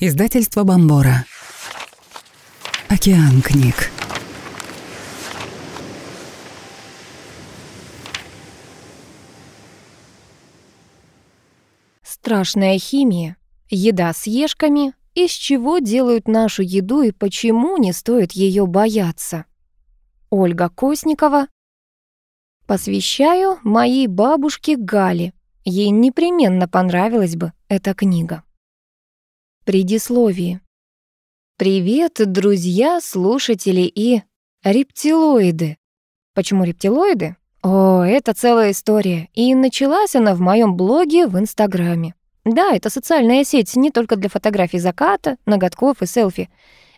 Издательство Бомбора. Океан книг. Страшная химия. Еда с ешками. Из чего делают нашу еду и почему не стоит ее бояться? Ольга Косникова. Посвящаю моей бабушке Гале. Ей непременно понравилась бы эта книга. Предисловие. Привет, друзья, слушатели и рептилоиды. Почему рептилоиды? О, это целая история. И началась она в моем блоге в Инстаграме. Да, это социальная сеть не только для фотографий заката, ноготков и селфи.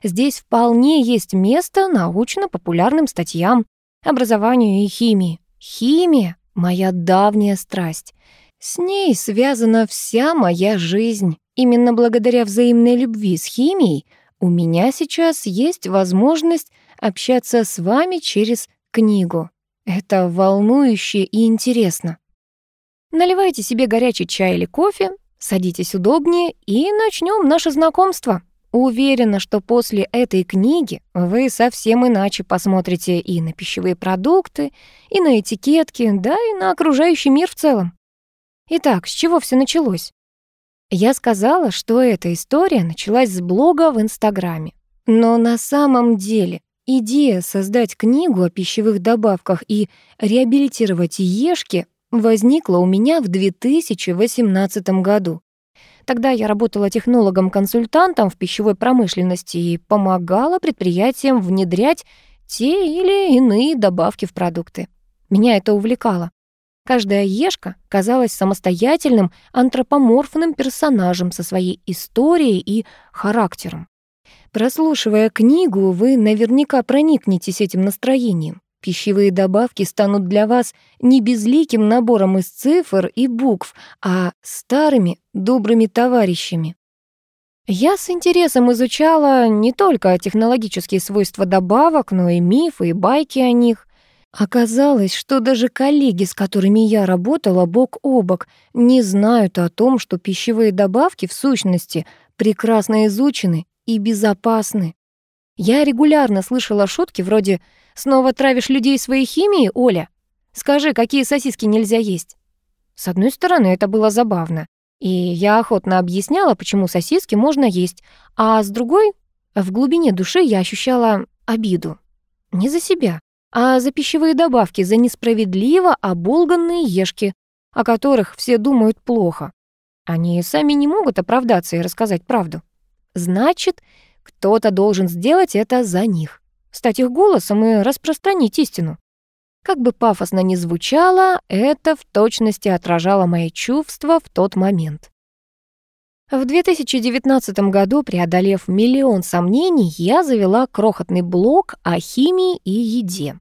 Здесь вполне есть место научно-популярным статьям, образованию и химии. Химия — моя давняя страсть. С ней связана вся моя жизнь. Именно благодаря взаимной любви с химией у меня сейчас есть возможность общаться с вами через книгу. Это волнующе и интересно. Наливайте себе горячий чай или кофе, садитесь удобнее и начнем наше знакомство. Уверена, что после этой книги вы совсем иначе посмотрите и на пищевые продукты, и на этикетки, да и на окружающий мир в целом. Итак, с чего все началось? Я сказала, что эта история началась с блога в Инстаграме. Но на самом деле идея создать книгу о пищевых добавках и реабилитировать ешки возникла у меня в 2018 году. Тогда я работала технологом-консультантом в пищевой промышленности и помогала предприятиям внедрять те или иные добавки в продукты. Меня это увлекало. Каждая ешка казалась самостоятельным антропоморфным персонажем со своей историей и характером. Прослушивая книгу, вы наверняка проникнетесь этим настроением. Пищевые добавки станут для вас не безликим набором из цифр и букв, а старыми добрыми товарищами. Я с интересом изучала не только технологические свойства добавок, но и мифы и байки о них. Оказалось, что даже коллеги, с которыми я работала бок о бок, не знают о том, что пищевые добавки в сущности прекрасно изучены и безопасны. Я регулярно слышала шутки вроде «Снова травишь людей своей химией, Оля? Скажи, какие сосиски нельзя есть?» С одной стороны, это было забавно, и я охотно объясняла, почему сосиски можно есть, а с другой, в глубине души я ощущала обиду. Не за себя, а за пищевые добавки, за несправедливо оболганные ешки, о которых все думают плохо. Они сами не могут оправдаться и рассказать правду. Значит, кто-то должен сделать это за них. Стать их голосом и распространить истину. Как бы пафосно ни звучало, это в точности отражало мои чувства в тот момент. В 2019 году, преодолев миллион сомнений, я завела крохотный блог о химии и еде.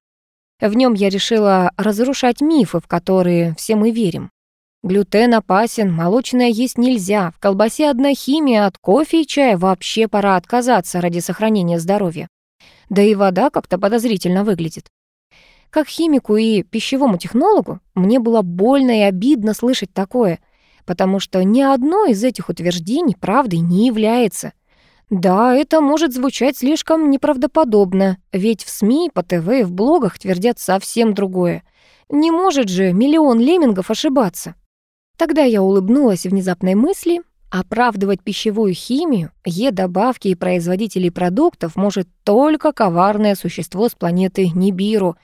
В нем я решила разрушать мифы, в которые все мы верим. Глютен опасен, молочное есть нельзя, в колбасе одна химия, от кофе и чая вообще пора отказаться ради сохранения здоровья. Да и вода как-то подозрительно выглядит. Как химику и пищевому технологу мне было больно и обидно слышать такое — потому что ни одно из этих утверждений правдой не является. Да, это может звучать слишком неправдоподобно, ведь в СМИ, по ТВ и в блогах твердят совсем другое. Не может же миллион леммингов ошибаться. Тогда я улыбнулась внезапной мысли, оправдывать пищевую химию, Е-добавки и производителей продуктов может только коварное существо с планеты Нибиру,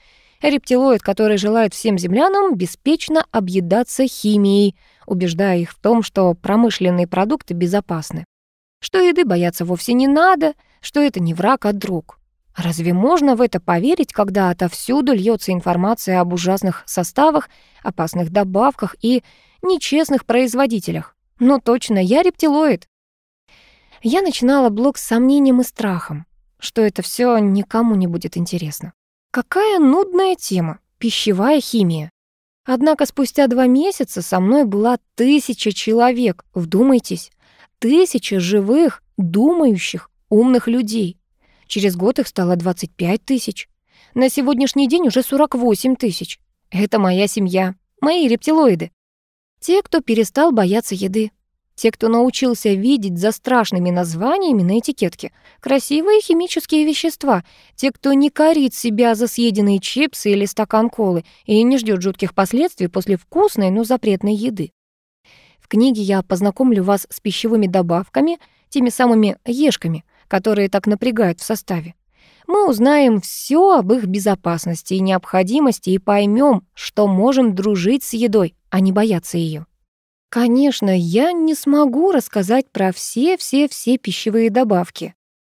рептилоид, который желает всем землянам беспечно объедаться химией — убеждая их в том, что промышленные продукты безопасны. Что еды бояться вовсе не надо, что это не враг, а друг. Разве можно в это поверить, когда отовсюду льется информация об ужасных составах, опасных добавках и нечестных производителях? Ну точно, я рептилоид. Я начинала блог с сомнением и страхом, что это все никому не будет интересно. Какая нудная тема — пищевая химия. Однако спустя два месяца со мной была тысяча человек, вдумайтесь, тысяча живых, думающих, умных людей. Через год их стало 25 тысяч. На сегодняшний день уже 48 тысяч. Это моя семья, мои рептилоиды. Те, кто перестал бояться еды. Те, кто научился видеть за страшными названиями на этикетке красивые химические вещества, те, кто не корит себя за съеденные чипсы или стакан колы и не ждет жутких последствий после вкусной, но запретной еды. В книге я познакомлю вас с пищевыми добавками, теми самыми ешками, которые так напрягают в составе. Мы узнаем все об их безопасности и необходимости и поймем, что можем дружить с едой, а не бояться ее. Конечно, я не смогу рассказать про все-все-все пищевые добавки.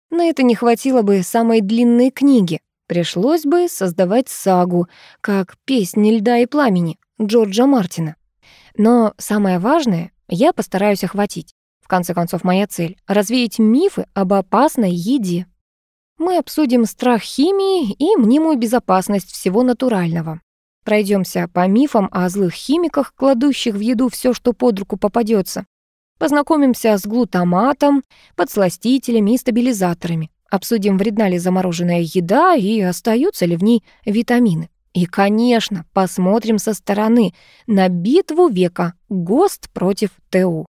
На это не хватило бы самой длинной книги. Пришлось бы создавать сагу, как «Песни льда и пламени» Джорджа Мартина. Но самое важное я постараюсь охватить. В конце концов, моя цель — развеять мифы об опасной еде. Мы обсудим страх химии и мнимую безопасность всего натурального. Пройдемся по мифам о злых химиках, кладущих в еду все, что под руку попадется. Познакомимся с глутаматом, подсластителями и стабилизаторами. Обсудим, вредна ли замороженная еда и остаются ли в ней витамины. И, конечно, посмотрим со стороны на битву века ГОСТ против ТУ.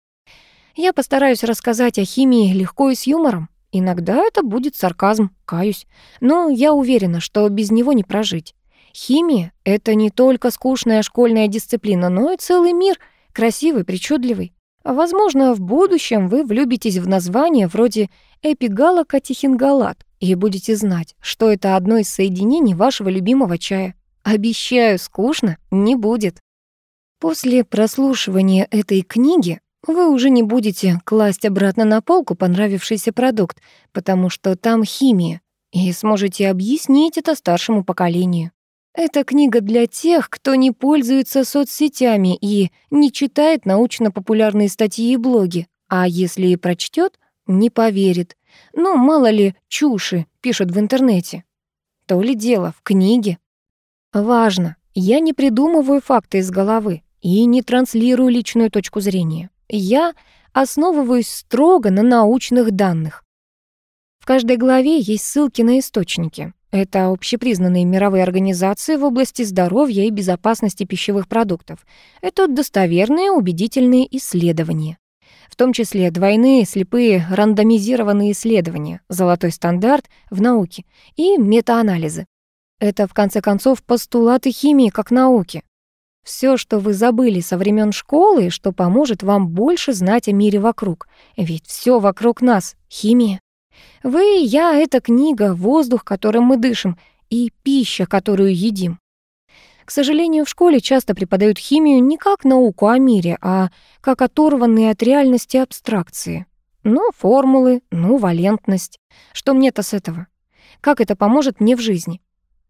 Я постараюсь рассказать о химии легко и с юмором. Иногда это будет сарказм, каюсь. Но я уверена, что без него не прожить. Химия — это не только скучная школьная дисциплина, но и целый мир, красивый, причудливый. Возможно, в будущем вы влюбитесь в название вроде эпигалокатехингалат и будете знать, что это одно из соединений вашего любимого чая. Обещаю, скучно не будет. После прослушивания этой книги вы уже не будете класть обратно на полку понравившийся продукт, потому что там химия, и сможете объяснить это старшему поколению. Это книга для тех, кто не пользуется соцсетями и не читает научно-популярные статьи и блоги, а если и прочтет, не поверит. Ну, мало ли, чуши пишут в интернете. То ли дело в книге. Важно, я не придумываю факты из головы и не транслирую личную точку зрения. Я основываюсь строго на научных данных. В каждой главе есть ссылки на источники. Это общепризнанные мировые организации в области здоровья и безопасности пищевых продуктов. Это достоверные, убедительные исследования. В том числе двойные, слепые, рандомизированные исследования, золотой стандарт в науке и метаанализы. Это, в конце концов, постулаты химии как науки. Все, что вы забыли со времен школы, что поможет вам больше знать о мире вокруг. Ведь все вокруг нас — химия. Вы я — это книга, воздух, которым мы дышим, и пища, которую едим. К сожалению, в школе часто преподают химию не как науку о мире, а как оторванные от реальности абстракции. Ну, формулы, ну, валентность. Что мне-то с этого? Как это поможет мне в жизни?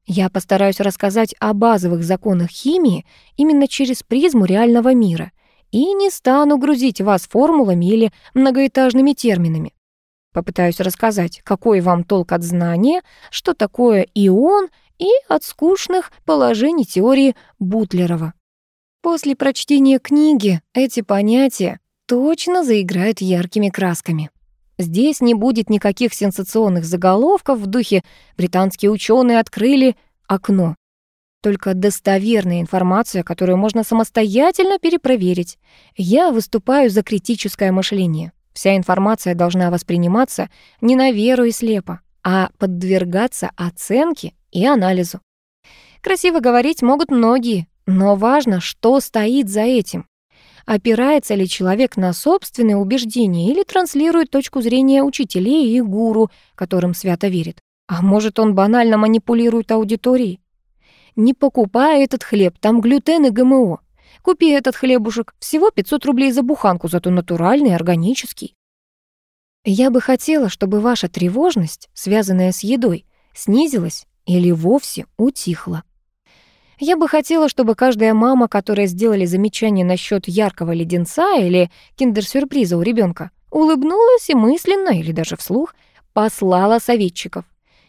Я постараюсь рассказать о базовых законах химии именно через призму реального мира и не стану грузить вас формулами или многоэтажными терминами. Попытаюсь рассказать, какой вам толк от знания, что такое ион и от скучных положений теории Бутлерова. После прочтения книги эти понятия точно заиграют яркими красками. Здесь не будет никаких сенсационных заголовков в духе «британские ученые открыли окно». Только достоверная информация, которую можно самостоятельно перепроверить. Я выступаю за критическое мышление. Вся информация должна восприниматься не на веру и слепо, а подвергаться оценке и анализу. Красиво говорить могут многие, но важно, что стоит за этим. Опирается ли человек на собственные убеждения или транслирует точку зрения учителей и гуру, которым свято верит? А может, он банально манипулирует аудиторией? Не покупай этот хлеб, там глютен и ГМО. Купи этот хлебушек, всего 500 рублей за буханку, зато натуральный, органический. Я бы хотела, чтобы ваша тревожность, связанная с едой, снизилась или вовсе утихла. Я бы хотела, чтобы каждая мама, которая сделали замечание насчет яркого леденца или киндер-сюрприза у ребенка, улыбнулась и мысленно или даже вслух послала советчиков.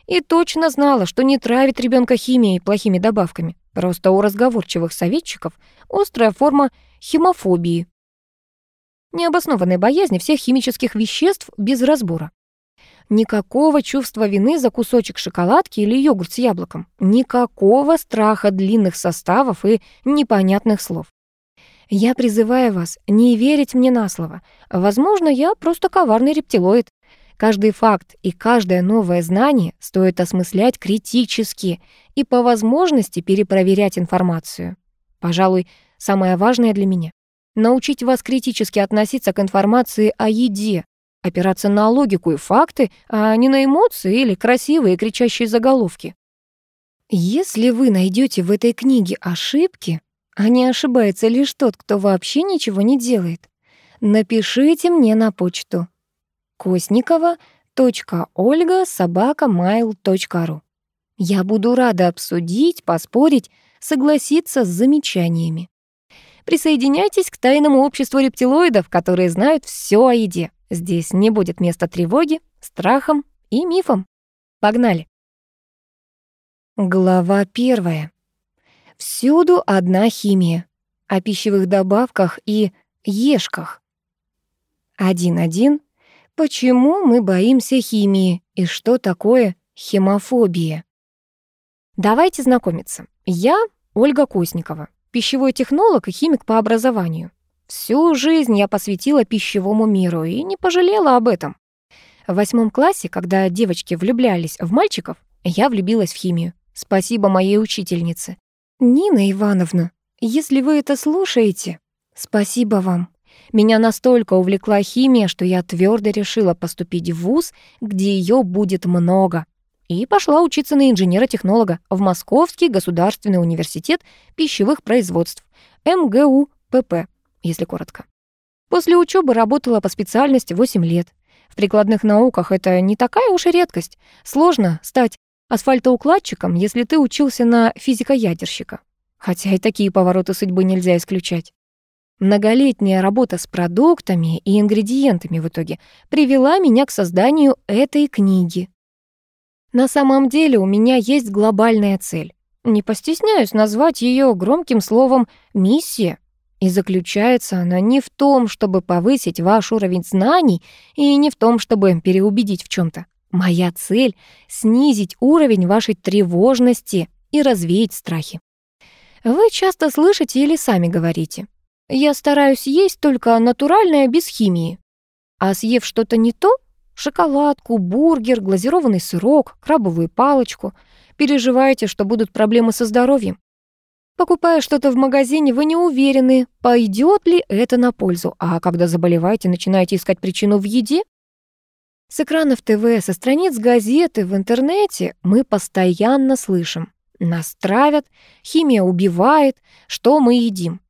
И точно знала, что не травит ребенка химией и плохими добавками. Просто у разговорчивых советчиков острая форма химофобии. Необоснованной боязни всех химических веществ без разбора. Никакого чувства вины за кусочек шоколадки или йогурт с яблоком. Никакого страха длинных составов и непонятных слов. Я призываю вас не верить мне на слово. Возможно, я просто коварный рептилоид. Каждый факт и каждое новое знание стоит осмыслять критически и по возможности перепроверять информацию. Пожалуй, самое важное для меня — научить вас критически относиться к информации о еде, опираться на логику и факты, а не на эмоции или красивые кричащие заголовки. Если вы найдете в этой книге ошибки, а не ошибается лишь тот, кто вообще ничего не делает, напишите мне на почту косникова.ольга.собака.mail.ru Я буду рада обсудить, поспорить, согласиться с замечаниями. Присоединяйтесь к тайному обществу рептилоидов, которые знают все о еде. Здесь не будет места тревоге, страхам и мифам. Погнали! Глава первая. Всюду одна химия. О пищевых добавках и ешках. 1.1. Почему мы боимся химии и что такое хемофобия? Давайте знакомиться. Я Ольга Косникова, пищевой технолог и химик по образованию. Всю жизнь я посвятила пищевому миру и не пожалела об этом. В восьмом классе, когда девочки влюблялись в мальчиков, я влюбилась в химию. Спасибо моей учительнице. Нина Ивановна, если вы это слушаете, спасибо вам. Меня настолько увлекла химия, что я твердо решила поступить в вуз, где ее будет много. И пошла учиться на инженера-технолога в Московский государственный университет пищевых производств, МГУ ПП если коротко. После учебы работала по специальности 8 лет. В прикладных науках это не такая уж и редкость. Сложно стать асфальтоукладчиком, если ты учился на физико-ядерщика. Хотя и такие повороты судьбы нельзя исключать. Многолетняя работа с продуктами и ингредиентами в итоге привела меня к созданию этой книги. На самом деле у меня есть глобальная цель. Не постесняюсь назвать ее громким словом «миссия». И заключается она не в том, чтобы повысить ваш уровень знаний, и не в том, чтобы переубедить в чем то Моя цель — снизить уровень вашей тревожности и развеять страхи. Вы часто слышите или сами говорите. Я стараюсь есть только натуральное без химии. А съев что-то не то, шоколадку, бургер, глазированный сырок, крабовую палочку, переживаете, что будут проблемы со здоровьем. Покупая что-то в магазине, вы не уверены, пойдет ли это на пользу, а когда заболеваете, начинаете искать причину в еде. С экранов ТВ, со страниц газеты, в интернете мы постоянно слышим. Нас травят, химия убивает, что мы едим.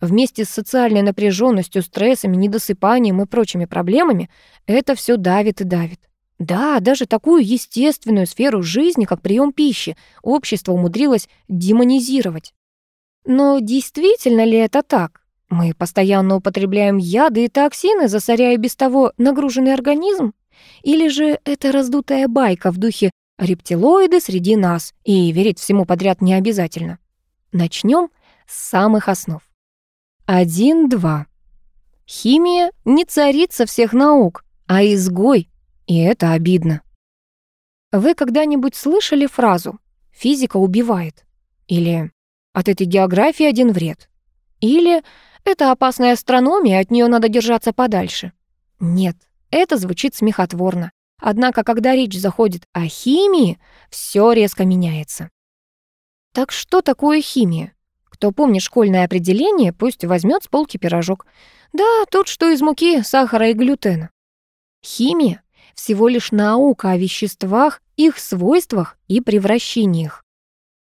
Вместе с социальной напряженностью, стрессами, недосыпанием и прочими проблемами это все давит и давит. Да, даже такую естественную сферу жизни, как прием пищи, общество умудрилось демонизировать. Но действительно ли это так? Мы постоянно употребляем яды и токсины, засоряя без того нагруженный организм? Или же это раздутая байка в духе «рептилоиды среди нас» и верить всему подряд не обязательно? Начнем с самых основ. 1-2. Химия не царица всех наук, а изгой, и это обидно. Вы когда-нибудь слышали фразу «физика убивает» или от этой географии один вред. Или это опасная астрономия, от нее надо держаться подальше. Нет, это звучит смехотворно. Однако, когда речь заходит о химии, все резко меняется. Так что такое химия? Кто помнит школьное определение, пусть возьмет с полки пирожок. Да, тот, что из муки, сахара и глютена. Химия — всего лишь наука о веществах, их свойствах и превращениях.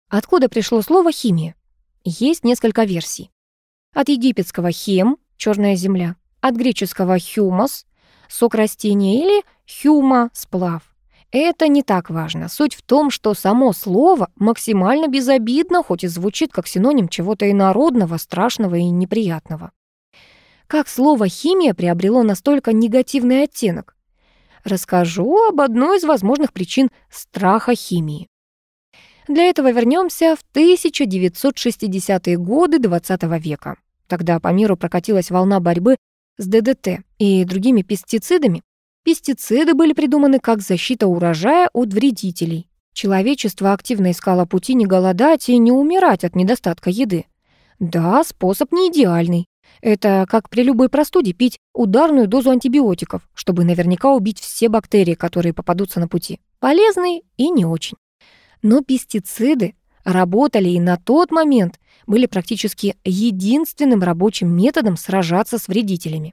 Откуда пришло слово «химия»? Есть несколько версий. От египетского «хем» — черная земля, от греческого «хюмос» — сок растения или «хюма» — сплав. Это не так важно. Суть в том, что само слово максимально безобидно, хоть и звучит как синоним чего-то инородного, страшного и неприятного. Как слово «химия» приобрело настолько негативный оттенок? Расскажу об одной из возможных причин страха химии. Для этого вернемся в 1960-е годы XX века. Тогда по миру прокатилась волна борьбы с ДДТ и другими пестицидами. Пестициды были придуманы как защита урожая от вредителей. Человечество активно искало пути не голодать и не умирать от недостатка еды. Да, способ не идеальный. Это как при любой простуде пить ударную дозу антибиотиков, чтобы наверняка убить все бактерии, которые попадутся на пути. Полезные и не очень. Но пестициды работали и на тот момент были практически единственным рабочим методом сражаться с вредителями.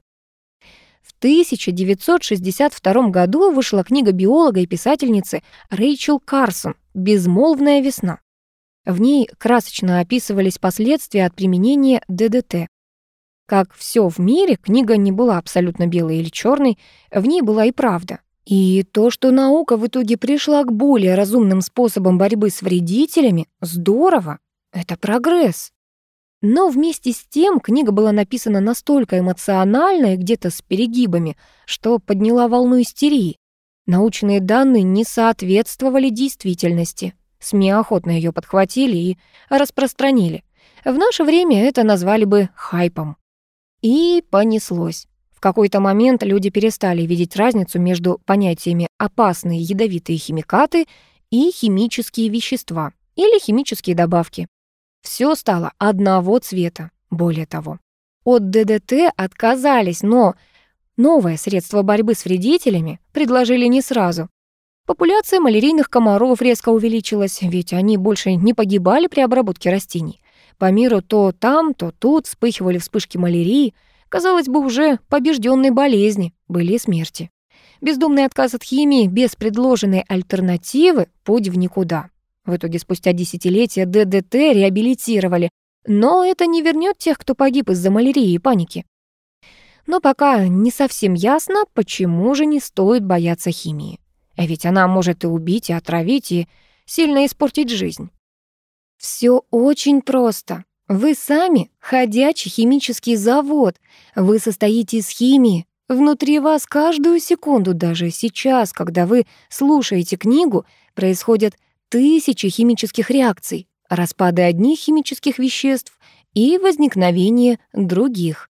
В 1962 году вышла книга биолога и писательницы Рэйчел Карсон «Безмолвная весна». В ней красочно описывались последствия от применения ДДТ. Как все в мире, книга не была абсолютно белой или черной, в ней была и правда. И то, что наука в итоге пришла к более разумным способам борьбы с вредителями, здорово. Это прогресс. Но вместе с тем книга была написана настолько эмоционально и где-то с перегибами, что подняла волну истерии. Научные данные не соответствовали действительности. СМИ охотно ее подхватили и распространили. В наше время это назвали бы хайпом. И понеслось. В какой-то момент люди перестали видеть разницу между понятиями «опасные ядовитые химикаты» и «химические вещества» или «химические добавки». Все стало одного цвета, более того. От ДДТ отказались, но новое средство борьбы с вредителями предложили не сразу. Популяция малярийных комаров резко увеличилась, ведь они больше не погибали при обработке растений. По миру то там, то тут вспыхивали вспышки малярии, казалось бы, уже побежденной болезни, были смерти. Бездумный отказ от химии без предложенной альтернативы — путь в никуда. В итоге спустя десятилетия ДДТ реабилитировали, но это не вернет тех, кто погиб из-за малярии и паники. Но пока не совсем ясно, почему же не стоит бояться химии. А ведь она может и убить, и отравить, и сильно испортить жизнь. Все очень просто. Вы сами ходячий химический завод. Вы состоите из химии. Внутри вас каждую секунду, даже сейчас, когда вы слушаете книгу, происходят тысячи химических реакций, распады одних химических веществ и возникновение других.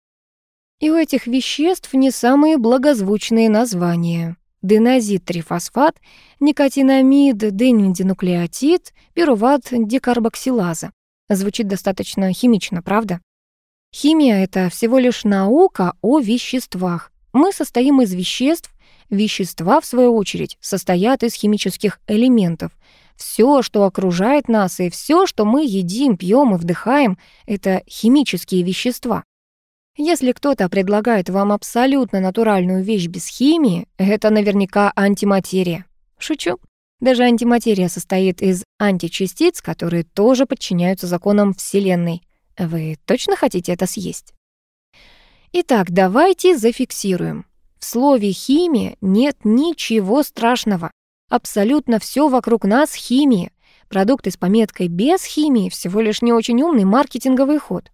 И у этих веществ не самые благозвучные названия. Денозит-трифосфат, никотинамид, денидинуклеотид, пируват-декарбоксилаза. Звучит достаточно химично, правда? Химия — это всего лишь наука о веществах. Мы состоим из веществ, вещества, в свою очередь, состоят из химических элементов, все, что окружает нас, и все, что мы едим, пьем и вдыхаем, это химические вещества. Если кто-то предлагает вам абсолютно натуральную вещь без химии, это наверняка антиматерия. Шучу. Даже антиматерия состоит из античастиц, которые тоже подчиняются законам Вселенной. Вы точно хотите это съесть? Итак, давайте зафиксируем. В слове «химия» нет ничего страшного. Абсолютно все вокруг нас химия. Продукты с пометкой «без химии» всего лишь не очень умный маркетинговый ход.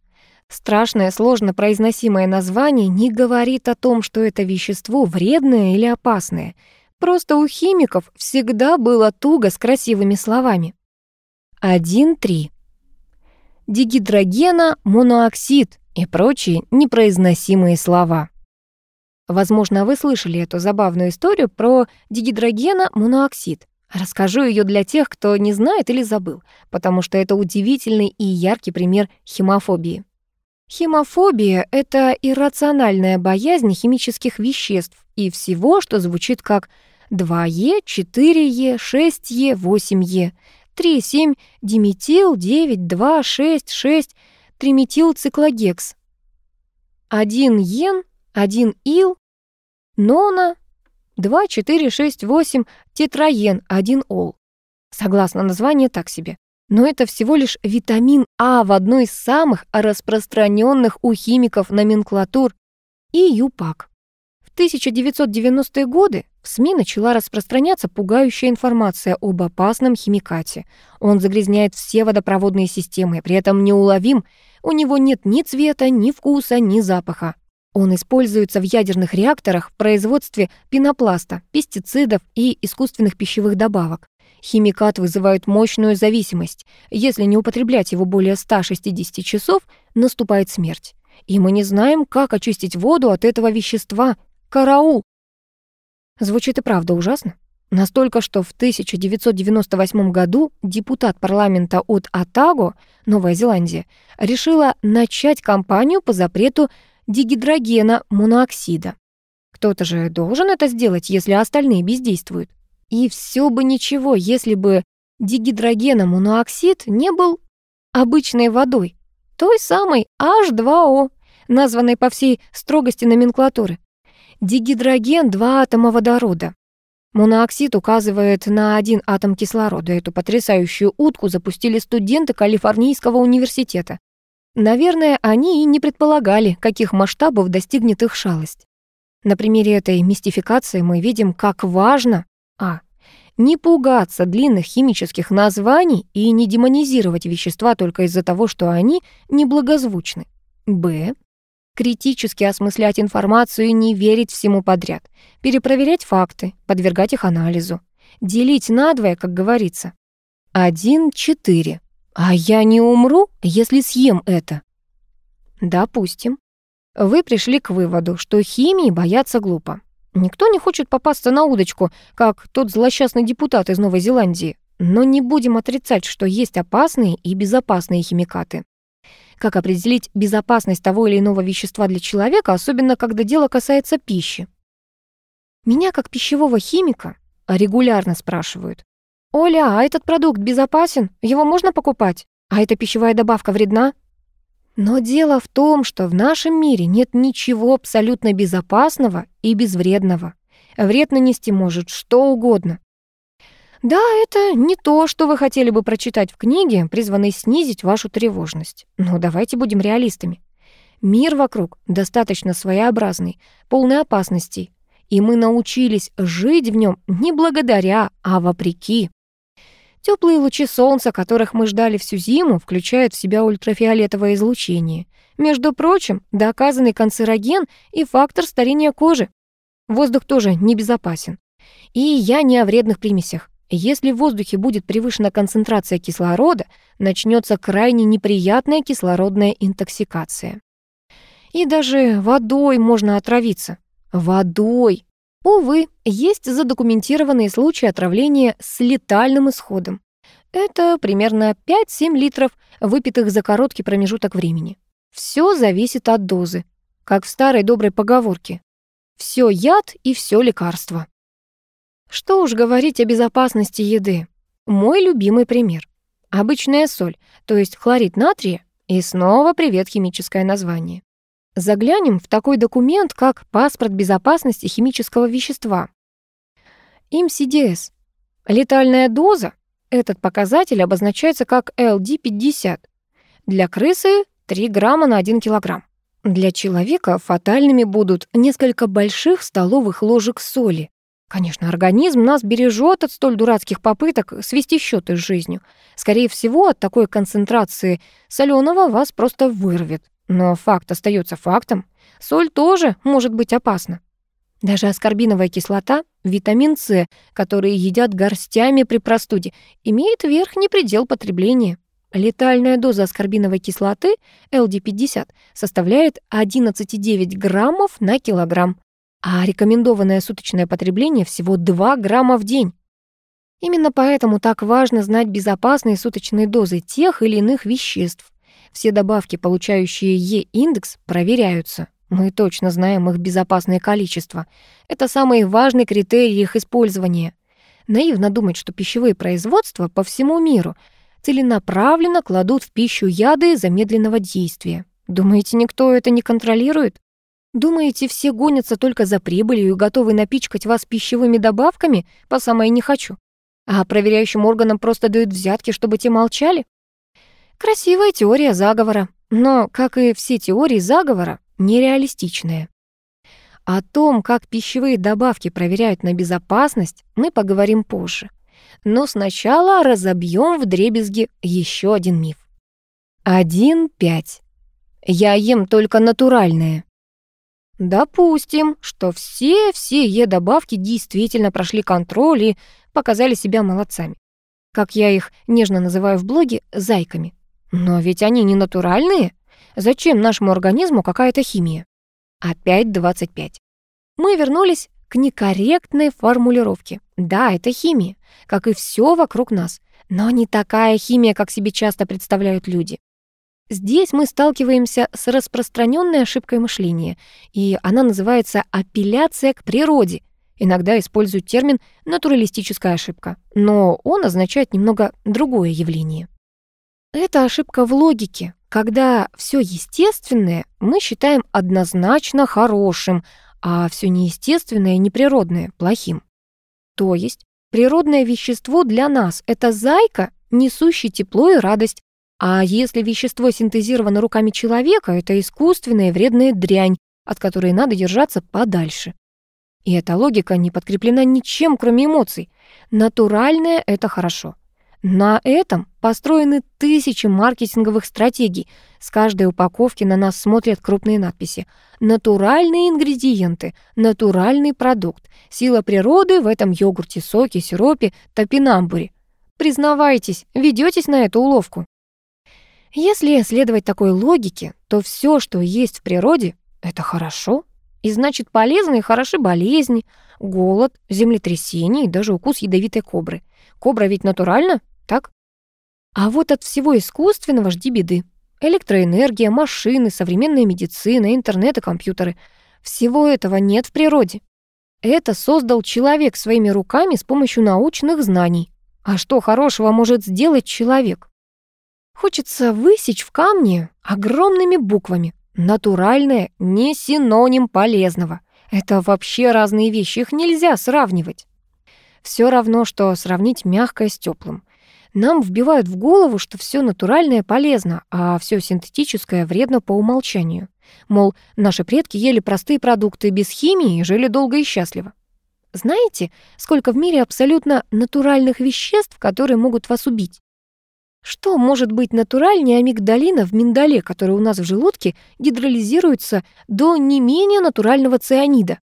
Страшное, сложно произносимое название не говорит о том, что это вещество вредное или опасное. Просто у химиков всегда было туго с красивыми словами. 1.3. Дигидрогена, монооксид и прочие непроизносимые слова. Возможно, вы слышали эту забавную историю про дигидрогена монооксид. Расскажу ее для тех, кто не знает или забыл, потому что это удивительный и яркий пример химофобии. Химофобия — это иррациональная боязнь химических веществ и всего, что звучит как 2Е, 4Е, 6Е, 8Е, 3, 7, диметил, 9, 2, 6, 6, триметилциклагекс. 1 йен 1 ил, нона, 2, 4, 6, 8, тетраен, 1 ол. Согласно названию, так себе. Но это всего лишь витамин А в одной из самых распространенных у химиков номенклатур и ЮПАК. В 1990-е годы в СМИ начала распространяться пугающая информация об опасном химикате. Он загрязняет все водопроводные системы, при этом неуловим, у него нет ни цвета, ни вкуса, ни запаха. Он используется в ядерных реакторах производстве пенопласта, пестицидов и искусственных пищевых добавок. Химикат вызывает мощную зависимость. Если не употреблять его более 160 часов, наступает смерть. И мы не знаем, как очистить воду от этого вещества. Караул! Звучит и правда ужасно. Настолько, что в 1998 году депутат парламента от Атаго, Новая Зеландия, решила начать кампанию по запрету дигидрогена монооксида. Кто-то же должен это сделать, если остальные бездействуют. И все бы ничего, если бы дигидрогеномонооксид не был обычной водой, той самой H2O, названной по всей строгости номенклатуры. Дигидроген — два атома водорода. Монооксид указывает на один атом кислорода. Эту потрясающую утку запустили студенты Калифорнийского университета. Наверное, они и не предполагали, каких масштабов достигнет их шалость. На примере этой мистификации мы видим, как важно а. Не пугаться длинных химических названий и не демонизировать вещества только из-за того, что они неблагозвучны. Б. Критически осмыслять информацию и не верить всему подряд. Перепроверять факты, подвергать их анализу. Делить надвое, как говорится. 1-4. А я не умру, если съем это. Допустим. Вы пришли к выводу, что химии бояться глупо. Никто не хочет попасться на удочку, как тот злосчастный депутат из Новой Зеландии. Но не будем отрицать, что есть опасные и безопасные химикаты. Как определить безопасность того или иного вещества для человека, особенно когда дело касается пищи? Меня, как пищевого химика, регулярно спрашивают. «Оля, а этот продукт безопасен? Его можно покупать? А эта пищевая добавка вредна?» Но дело в том, что в нашем мире нет ничего абсолютно безопасного и безвредного. Вред нанести может что угодно. Да, это не то, что вы хотели бы прочитать в книге, призванной снизить вашу тревожность. Но давайте будем реалистами. Мир вокруг достаточно своеобразный, полный опасностей, и мы научились жить в нем не благодаря, а вопреки. Теплые лучи солнца, которых мы ждали всю зиму, включают в себя ультрафиолетовое излучение. Между прочим, доказанный канцероген и фактор старения кожи. Воздух тоже небезопасен. И я не о вредных примесях. Если в воздухе будет превышена концентрация кислорода, начнется крайне неприятная кислородная интоксикация. И даже водой можно отравиться. Водой! Увы, есть задокументированные случаи отравления с летальным исходом. Это примерно 5-7 литров, выпитых за короткий промежуток времени. Все зависит от дозы, как в старой доброй поговорке. Все яд и все лекарство. Что уж говорить о безопасности еды. Мой любимый пример. Обычная соль, то есть хлорид натрия, и снова привет химическое название. Заглянем в такой документ, как паспорт безопасности химического вещества. МСДС. Летальная доза. Этот показатель обозначается как LD50. Для крысы 3 грамма на 1 килограмм. Для человека фатальными будут несколько больших столовых ложек соли. Конечно, организм нас бережет от столь дурацких попыток свести счеты с жизнью. Скорее всего, от такой концентрации соленого вас просто вырвет. Но факт остается фактом. Соль тоже может быть опасна. Даже аскорбиновая кислота, витамин С, которые едят горстями при простуде, имеет верхний предел потребления. Летальная доза аскорбиновой кислоты, LD50, составляет 11,9 граммов на килограмм, а рекомендованное суточное потребление всего 2 грамма в день. Именно поэтому так важно знать безопасные суточные дозы тех или иных веществ. Все добавки, получающие Е-индекс, проверяются. Мы точно знаем их безопасное количество. Это самый важный критерий их использования. Наивно думать, что пищевые производства по всему миру целенаправленно кладут в пищу яды замедленного действия. Думаете, никто это не контролирует? Думаете, все гонятся только за прибылью и готовы напичкать вас пищевыми добавками по самое не хочу? А проверяющим органам просто дают взятки, чтобы те молчали? Красивая теория заговора, но, как и все теории заговора, нереалистичная. О том, как пищевые добавки проверяют на безопасность, мы поговорим позже. Но сначала разобьем в дребезги еще один миф. 1.5. Я ем только натуральное. Допустим, что все-все Е-добавки действительно прошли контроль и показали себя молодцами. Как я их нежно называю в блоге, зайками. Но ведь они не натуральные. Зачем нашему организму какая-то химия? Опять 25. Мы вернулись к некорректной формулировке. Да, это химия, как и все вокруг нас, но не такая химия, как себе часто представляют люди. Здесь мы сталкиваемся с распространенной ошибкой мышления, и она называется апелляция к природе. Иногда используют термин «натуралистическая ошибка», но он означает немного другое явление. Это ошибка в логике, когда все естественное мы считаем однозначно хорошим, а все неестественное и неприродное — плохим. То есть природное вещество для нас — это зайка, несущий тепло и радость, а если вещество синтезировано руками человека, это искусственная вредная дрянь, от которой надо держаться подальше. И эта логика не подкреплена ничем, кроме эмоций. Натуральное — это хорошо. На этом построены тысячи маркетинговых стратегий. С каждой упаковки на нас смотрят крупные надписи. Натуральные ингредиенты, натуральный продукт, сила природы в этом йогурте, соке, сиропе, топинамбуре. Признавайтесь, ведетесь на эту уловку. Если следовать такой логике, то все, что есть в природе, это хорошо. И значит, полезны и хороши болезни, голод, землетрясение и даже укус ядовитой кобры. Кобра ведь натуральна, так? А вот от всего искусственного жди беды. Электроэнергия, машины, современная медицина, интернет и компьютеры. Всего этого нет в природе. Это создал человек своими руками с помощью научных знаний. А что хорошего может сделать человек? Хочется высечь в камне огромными буквами. Натуральное не синоним полезного. Это вообще разные вещи, их нельзя сравнивать. Все равно, что сравнить мягкое с теплым. Нам вбивают в голову, что все натуральное полезно, а все синтетическое вредно по умолчанию. Мол, наши предки ели простые продукты без химии и жили долго и счастливо. Знаете, сколько в мире абсолютно натуральных веществ, которые могут вас убить? Что может быть натуральнее амигдалина в миндале, который у нас в желудке гидролизируется до не менее натурального цианида?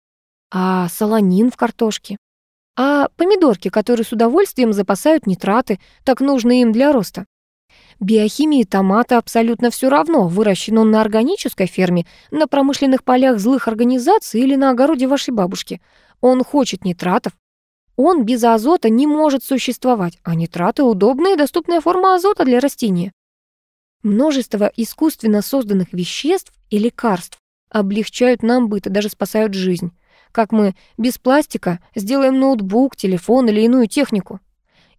А солонин в картошке? А помидорки, которые с удовольствием запасают нитраты, так нужны им для роста? Биохимии томата абсолютно все равно, выращен он на органической ферме, на промышленных полях злых организаций или на огороде вашей бабушки. Он хочет нитратов, он без азота не может существовать, а нитраты — удобная и доступная форма азота для растения. Множество искусственно созданных веществ и лекарств облегчают нам быт и даже спасают жизнь. Как мы без пластика сделаем ноутбук, телефон или иную технику?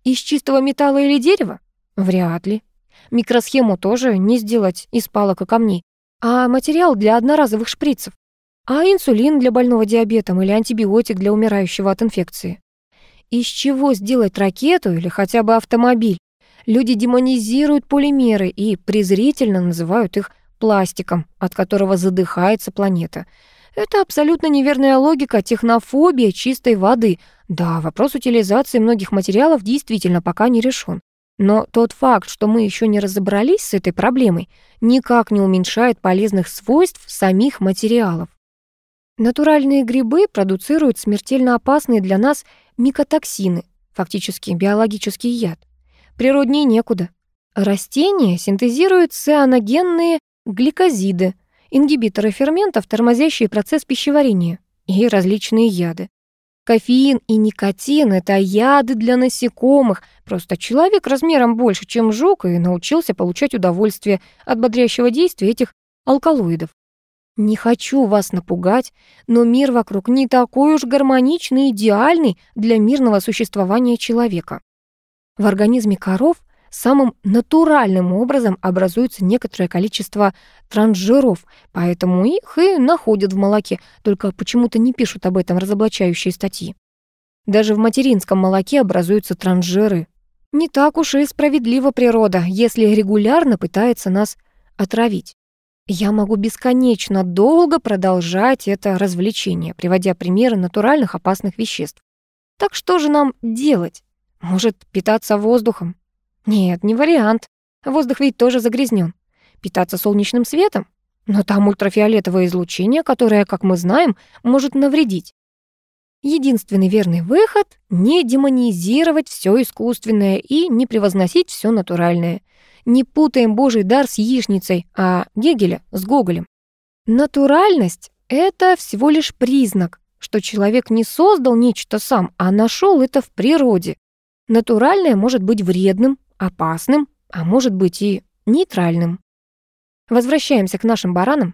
Из чистого металла или дерева? Вряд ли. Микросхему тоже не сделать из палок и камней, а материал для одноразовых шприцев. А инсулин для больного диабетом или антибиотик для умирающего от инфекции. Из чего сделать ракету или хотя бы автомобиль? Люди демонизируют полимеры и презрительно называют их пластиком, от которого задыхается планета. Это абсолютно неверная логика, технофобия чистой воды. Да, вопрос утилизации многих материалов действительно пока не решен. Но тот факт, что мы еще не разобрались с этой проблемой, никак не уменьшает полезных свойств самих материалов. Натуральные грибы продуцируют смертельно опасные для нас микотоксины, фактически биологический яд. Природнее некуда. Растения синтезируют цианогенные гликозиды, ингибиторы ферментов, тормозящие процесс пищеварения, и различные яды. Кофеин и никотин — это яды для насекомых. Просто человек размером больше, чем жук, и научился получать удовольствие от бодрящего действия этих алкалоидов. Не хочу вас напугать, но мир вокруг не такой уж гармоничный и идеальный для мирного существования человека. В организме коров самым натуральным образом образуется некоторое количество трансжиров, поэтому их и находят в молоке, только почему-то не пишут об этом разоблачающие статьи. Даже в материнском молоке образуются трансжиры. Не так уж и справедлива природа, если регулярно пытается нас отравить. Я могу бесконечно долго продолжать это развлечение, приводя примеры натуральных опасных веществ. Так что же нам делать? Может, питаться воздухом? Нет, не вариант. Воздух ведь тоже загрязнен. Питаться солнечным светом? Но там ультрафиолетовое излучение, которое, как мы знаем, может навредить. Единственный верный выход — не демонизировать все искусственное и не превозносить все натуральное — не путаем Божий дар с яичницей, а Гегеля с Гоголем. Натуральность — это всего лишь признак, что человек не создал нечто сам, а нашел это в природе. Натуральное может быть вредным, опасным, а может быть и нейтральным. Возвращаемся к нашим баранам.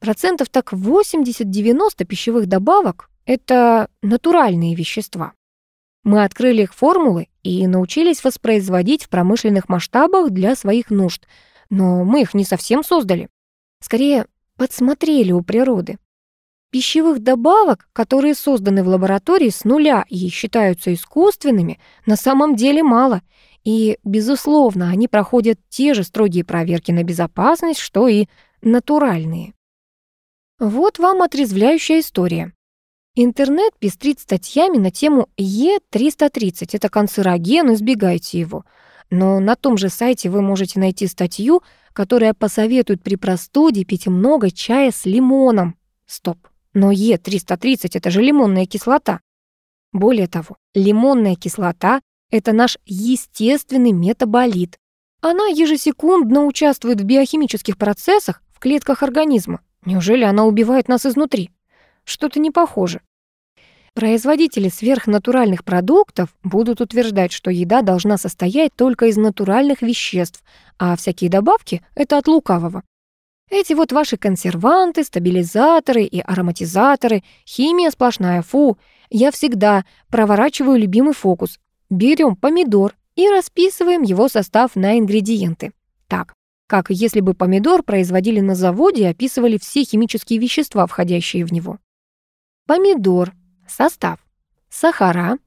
Процентов так 80-90 пищевых добавок — это натуральные вещества. Мы открыли их формулы и научились воспроизводить в промышленных масштабах для своих нужд, но мы их не совсем создали. Скорее, подсмотрели у природы. Пищевых добавок, которые созданы в лаборатории с нуля и считаются искусственными, на самом деле мало, и, безусловно, они проходят те же строгие проверки на безопасность, что и натуральные. Вот вам отрезвляющая история. Интернет пестрит статьями на тему Е330. Это канцероген, избегайте его. Но на том же сайте вы можете найти статью, которая посоветует при простуде пить много чая с лимоном. Стоп. Но Е330 — это же лимонная кислота. Более того, лимонная кислота — это наш естественный метаболит. Она ежесекундно участвует в биохимических процессах в клетках организма. Неужели она убивает нас изнутри? Что-то не похоже. Производители сверхнатуральных продуктов будут утверждать, что еда должна состоять только из натуральных веществ, а всякие добавки — это от лукавого. Эти вот ваши консерванты, стабилизаторы и ароматизаторы, химия сплошная, фу. Я всегда проворачиваю любимый фокус. Берем помидор и расписываем его состав на ингредиенты. Так, как если бы помидор производили на заводе и описывали все химические вещества, входящие в него. Помидор. Состав. Сахара,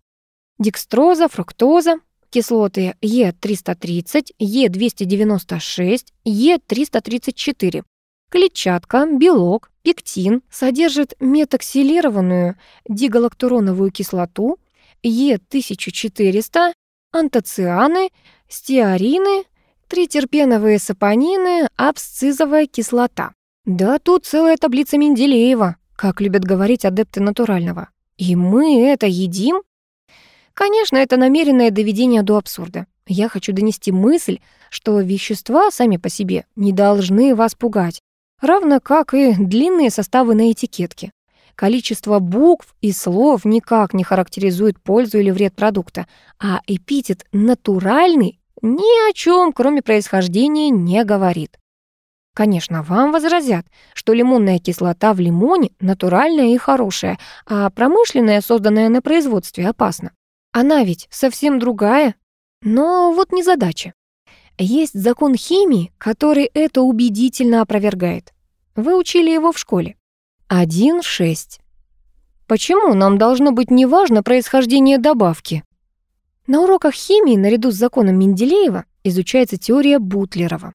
декстроза, фруктоза, кислоты Е330, Е296, Е334. Клетчатка, белок, пектин содержит метоксилированную дигалактуроновую кислоту, Е1400, антоцианы, стеарины, Тритерпеновые сапонины, абсцизовая кислота. Да тут целая таблица Менделеева, как любят говорить адепты натурального. И мы это едим? Конечно, это намеренное доведение до абсурда. Я хочу донести мысль, что вещества сами по себе не должны вас пугать, равно как и длинные составы на этикетке. Количество букв и слов никак не характеризует пользу или вред продукта, а эпитет «натуральный» ни о чем, кроме происхождения, не говорит. Конечно, вам возразят, что лимонная кислота в лимоне натуральная и хорошая, а промышленная, созданная на производстве, опасна. Она ведь совсем другая. Но вот не задача. Есть закон химии, который это убедительно опровергает. Вы учили его в школе. 1.6. Почему нам должно быть неважно происхождение добавки? На уроках химии наряду с законом Менделеева изучается теория Бутлерова.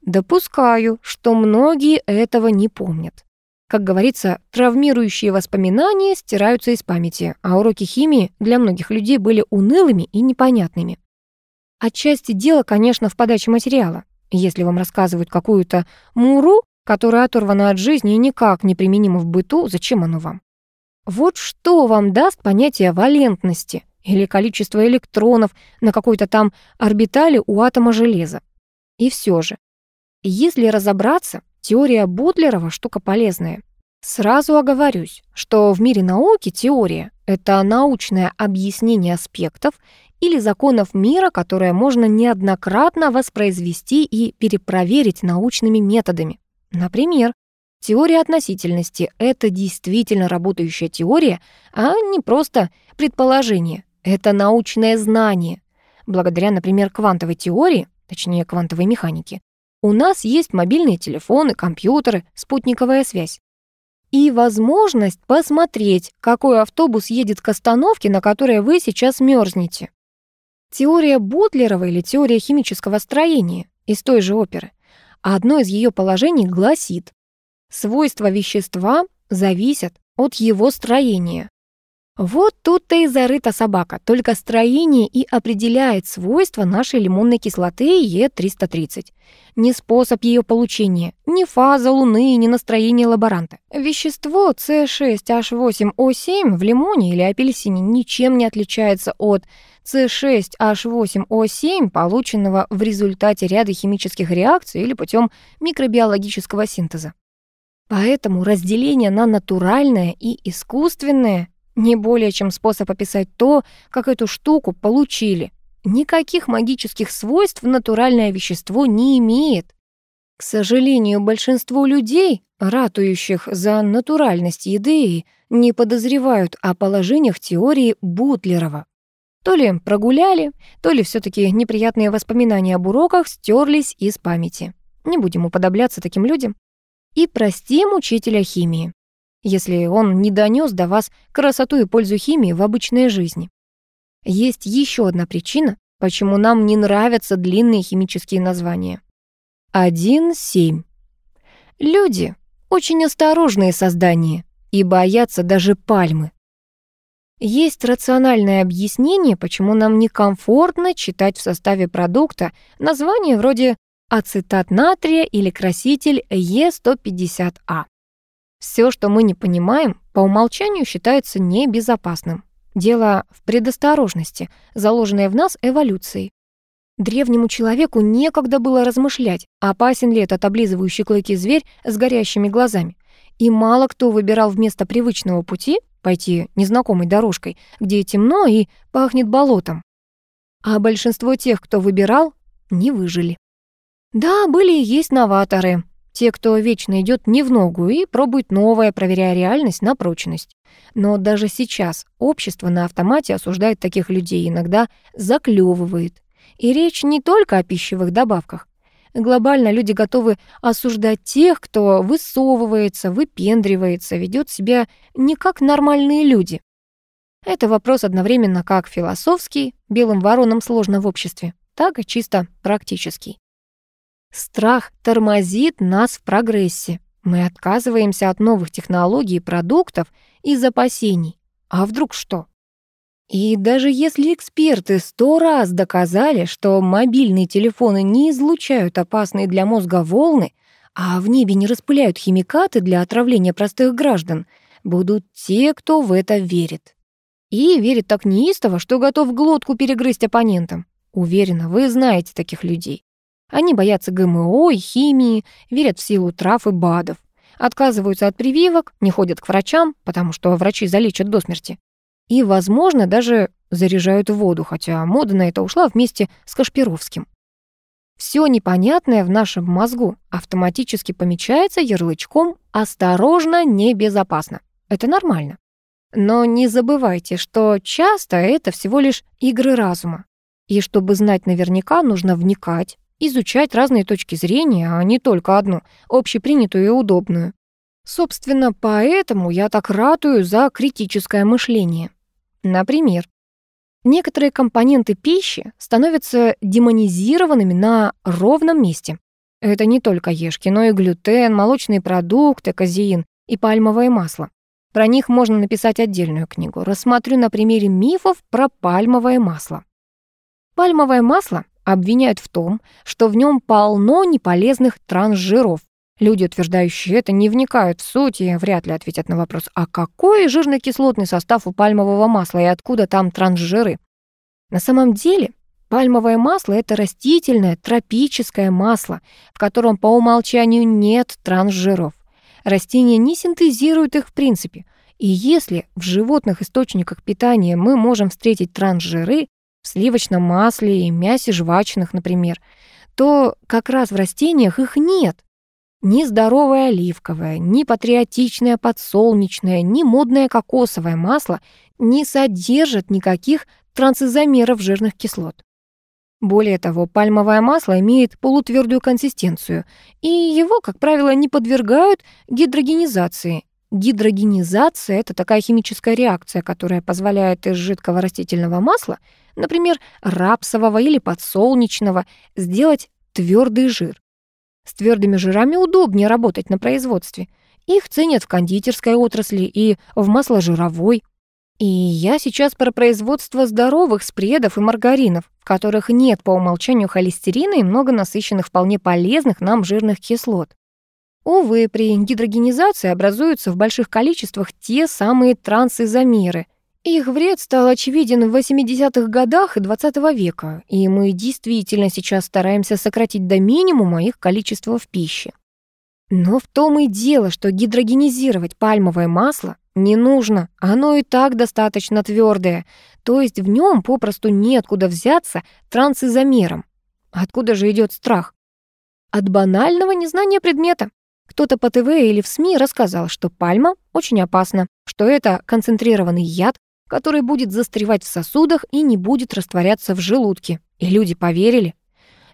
Допускаю, что многие этого не помнят. Как говорится, травмирующие воспоминания стираются из памяти, а уроки химии для многих людей были унылыми и непонятными. Отчасти дело, конечно, в подаче материала. Если вам рассказывают какую-то муру, которая оторвана от жизни и никак не применима в быту, зачем оно вам? Вот что вам даст понятие валентности – или количество электронов на какой-то там орбитали у атома железа. И все же, если разобраться, теория Бутлерова штука полезная. Сразу оговорюсь, что в мире науки теория — это научное объяснение аспектов или законов мира, которое можно неоднократно воспроизвести и перепроверить научными методами. Например, теория относительности — это действительно работающая теория, а не просто предположение, это научное знание. Благодаря, например, квантовой теории, точнее квантовой механике, у нас есть мобильные телефоны, компьютеры, спутниковая связь. И возможность посмотреть, какой автобус едет к остановке, на которой вы сейчас мерзнете. Теория Бутлерова или теория химического строения из той же оперы. Одно из ее положений гласит, свойства вещества зависят от его строения. Вот тут-то и зарыта собака, только строение и определяет свойства нашей лимонной кислоты Е330. Не способ ее получения, не фаза Луны, не настроение лаборанта. Вещество С6H8O7 в лимоне или апельсине ничем не отличается от С6H8O7, полученного в результате ряда химических реакций или путем микробиологического синтеза. Поэтому разделение на натуральное и искусственное не более чем способ описать то, как эту штуку получили. Никаких магических свойств натуральное вещество не имеет. К сожалению, большинство людей, ратующих за натуральность еды, не подозревают о положениях теории Бутлерова. То ли прогуляли, то ли все таки неприятные воспоминания об уроках стерлись из памяти. Не будем уподобляться таким людям. И простим учителя химии, если он не донес до вас красоту и пользу химии в обычной жизни. Есть еще одна причина, почему нам не нравятся длинные химические названия. 1.7. Люди — очень осторожные создания и боятся даже пальмы. Есть рациональное объяснение, почему нам некомфортно читать в составе продукта название вроде ацетат натрия или краситель Е150А. Все, что мы не понимаем, по умолчанию считается небезопасным. Дело в предосторожности, заложенной в нас эволюцией. Древнему человеку некогда было размышлять, опасен ли этот облизывающий клыки зверь с горящими глазами. И мало кто выбирал вместо привычного пути пойти незнакомой дорожкой, где темно и пахнет болотом. А большинство тех, кто выбирал, не выжили. Да, были и есть новаторы, те, кто вечно идет не в ногу и пробует новое, проверяя реальность на прочность. Но даже сейчас общество на автомате осуждает таких людей, иногда заклевывает. И речь не только о пищевых добавках. Глобально люди готовы осуждать тех, кто высовывается, выпендривается, ведет себя не как нормальные люди. Это вопрос одновременно как философский, белым воронам сложно в обществе, так и чисто практический. Страх тормозит нас в прогрессе. Мы отказываемся от новых технологий и продуктов из опасений. А вдруг что? И даже если эксперты сто раз доказали, что мобильные телефоны не излучают опасные для мозга волны, а в небе не распыляют химикаты для отравления простых граждан, будут те, кто в это верит. И верит так неистово, что готов глотку перегрызть оппонентам. Уверена, вы знаете таких людей. Они боятся ГМО и химии, верят в силу трав и БАДов, отказываются от прививок, не ходят к врачам, потому что врачи залечат до смерти. И, возможно, даже заряжают воду, хотя мода на это ушла вместе с Кашпировским. Все непонятное в нашем мозгу автоматически помечается ярлычком «осторожно, небезопасно». Это нормально. Но не забывайте, что часто это всего лишь игры разума. И чтобы знать наверняка, нужно вникать, изучать разные точки зрения, а не только одну, общепринятую и удобную. Собственно, поэтому я так ратую за критическое мышление. Например, некоторые компоненты пищи становятся демонизированными на ровном месте. Это не только ешки, но и глютен, молочные продукты, казеин и пальмовое масло. Про них можно написать отдельную книгу. Рассмотрю на примере мифов про пальмовое масло. Пальмовое масло обвиняют в том, что в нем полно неполезных трансжиров, Люди, утверждающие это, не вникают в суть и вряд ли ответят на вопрос, а какой жирно-кислотный состав у пальмового масла и откуда там трансжиры? На самом деле, пальмовое масло — это растительное тропическое масло, в котором по умолчанию нет трансжиров. Растения не синтезируют их в принципе. И если в животных источниках питания мы можем встретить трансжиры, в сливочном масле и мясе жвачных, например, то как раз в растениях их нет. Ни здоровое оливковое, ни патриотичное подсолнечное, ни модное кокосовое масло не содержат никаких трансизомеров жирных кислот. Более того, пальмовое масло имеет полутвердую консистенцию, и его, как правило, не подвергают гидрогенизации. Гидрогенизация — это такая химическая реакция, которая позволяет из жидкого растительного масла, например, рапсового или подсолнечного, сделать твердый жир. С твердыми жирами удобнее работать на производстве. Их ценят в кондитерской отрасли и в масложировой. И я сейчас про производство здоровых спредов и маргаринов, в которых нет по умолчанию холестерина и много насыщенных вполне полезных нам жирных кислот. Увы, при гидрогенизации образуются в больших количествах те самые трансизомеры, их вред стал очевиден в 80-х годах и 20 века, и мы действительно сейчас стараемся сократить до минимума их количество в пище. Но в том и дело, что гидрогенизировать пальмовое масло не нужно. Оно и так достаточно твердое, то есть в нем попросту неоткуда взяться трансизомером. Откуда же идет страх? От банального незнания предмета. Кто-то по ТВ или в СМИ рассказал, что пальма очень опасна, что это концентрированный яд, который будет застревать в сосудах и не будет растворяться в желудке. И люди поверили.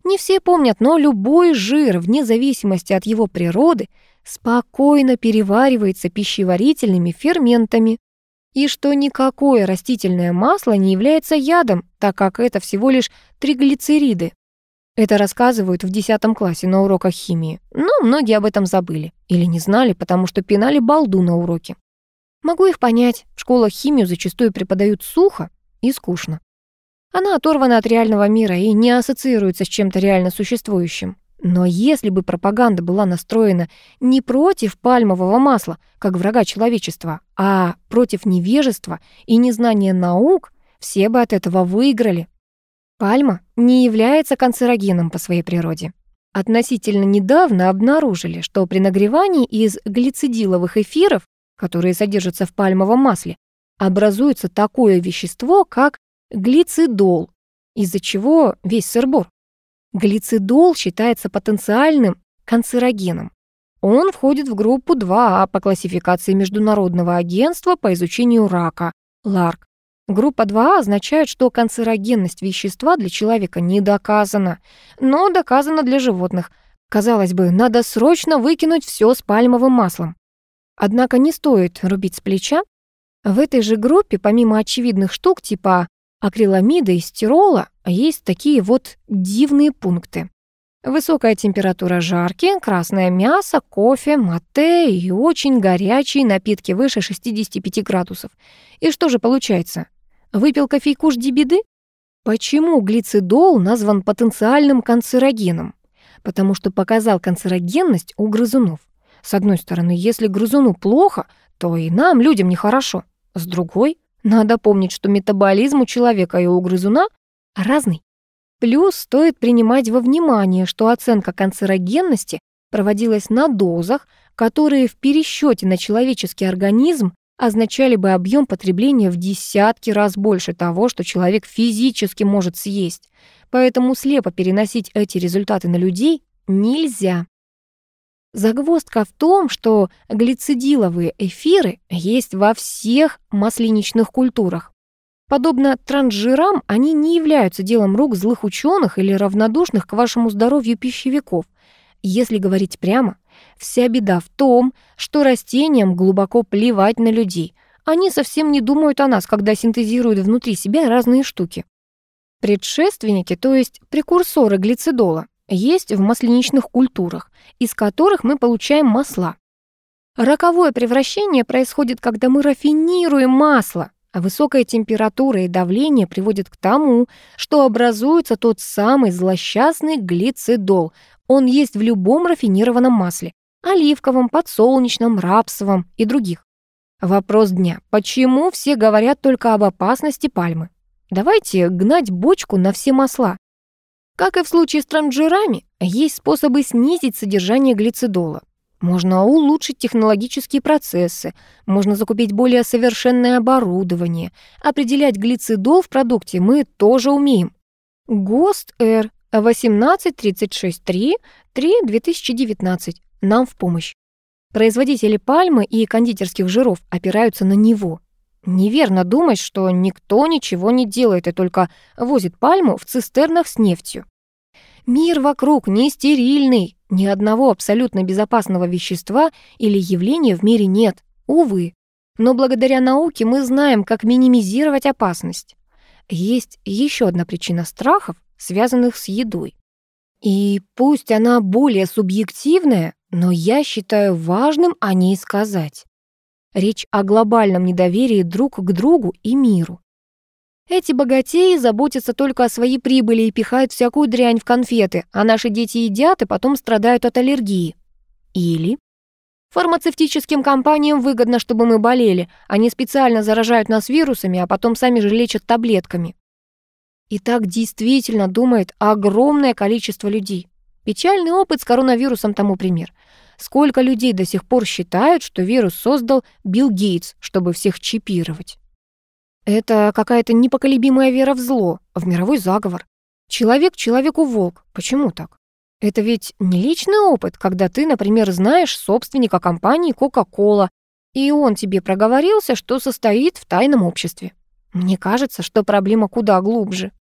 Не все помнят, но любой жир, вне зависимости от его природы, спокойно переваривается пищеварительными ферментами. И что никакое растительное масло не является ядом, так как это всего лишь триглицериды. Это рассказывают в 10 классе на уроках химии, но многие об этом забыли или не знали, потому что пинали балду на уроке. Могу их понять, в школах химию зачастую преподают сухо и скучно. Она оторвана от реального мира и не ассоциируется с чем-то реально существующим. Но если бы пропаганда была настроена не против пальмового масла, как врага человечества, а против невежества и незнания наук, все бы от этого выиграли. Пальма не является канцерогеном по своей природе. Относительно недавно обнаружили, что при нагревании из глицидиловых эфиров, которые содержатся в пальмовом масле, образуется такое вещество, как глицидол, из-за чего весь сырбор. Глицидол считается потенциальным канцерогеном. Он входит в группу 2А по классификации Международного агентства по изучению рака, ЛАРК. Группа 2А означает, что канцерогенность вещества для человека не доказана, но доказана для животных. Казалось бы, надо срочно выкинуть все с пальмовым маслом. Однако не стоит рубить с плеча. В этой же группе, помимо очевидных штук типа акриламида и стирола есть такие вот дивные пункты. Высокая температура жарки, красное мясо, кофе, мате и очень горячие напитки выше 65 градусов. И что же получается? Выпил кофейку жди беды? Почему глицидол назван потенциальным канцерогеном? Потому что показал канцерогенность у грызунов. С одной стороны, если грызуну плохо, то и нам, людям, нехорошо. С другой, надо помнить, что метаболизм у человека и у грызуна разный. Плюс стоит принимать во внимание, что оценка канцерогенности проводилась на дозах, которые в пересчете на человеческий организм означали бы объем потребления в десятки раз больше того, что человек физически может съесть. Поэтому слепо переносить эти результаты на людей нельзя. Загвоздка в том, что глицидиловые эфиры есть во всех масленичных культурах. Подобно трансжирам, они не являются делом рук злых ученых или равнодушных к вашему здоровью пищевиков. Если говорить прямо, вся беда в том, что растениям глубоко плевать на людей. Они совсем не думают о нас, когда синтезируют внутри себя разные штуки. Предшественники, то есть прекурсоры глицидола, есть в масленичных культурах, из которых мы получаем масла. Роковое превращение происходит, когда мы рафинируем масло, а высокая температура и давление приводят к тому, что образуется тот самый злосчастный глицидол. Он есть в любом рафинированном масле – оливковом, подсолнечном, рапсовом и других. Вопрос дня. Почему все говорят только об опасности пальмы? Давайте гнать бочку на все масла. Как и в случае с транжирами, есть способы снизить содержание глицидола. Можно улучшить технологические процессы, можно закупить более совершенное оборудование. Определять глицидол в продукте мы тоже умеем. ГОСТ Р 18363 2019 нам в помощь. Производители пальмы и кондитерских жиров опираются на него. Неверно думать, что никто ничего не делает и только возит пальму в цистернах с нефтью. Мир вокруг не стерильный, ни одного абсолютно безопасного вещества или явления в мире нет, увы. Но благодаря науке мы знаем, как минимизировать опасность. Есть еще одна причина страхов, связанных с едой. И пусть она более субъективная, но я считаю важным о ней сказать. Речь о глобальном недоверии друг к другу и миру. Эти богатеи заботятся только о своей прибыли и пихают всякую дрянь в конфеты, а наши дети едят и потом страдают от аллергии. Или фармацевтическим компаниям выгодно, чтобы мы болели. Они специально заражают нас вирусами, а потом сами же лечат таблетками. И так действительно думает огромное количество людей. Печальный опыт с коронавирусом тому пример. Сколько людей до сих пор считают, что вирус создал Билл Гейтс, чтобы всех чипировать? Это какая-то непоколебимая вера в зло, в мировой заговор. Человек человеку волк. Почему так? Это ведь не личный опыт, когда ты, например, знаешь собственника компании Coca-Cola, и он тебе проговорился, что состоит в тайном обществе. Мне кажется, что проблема куда глубже.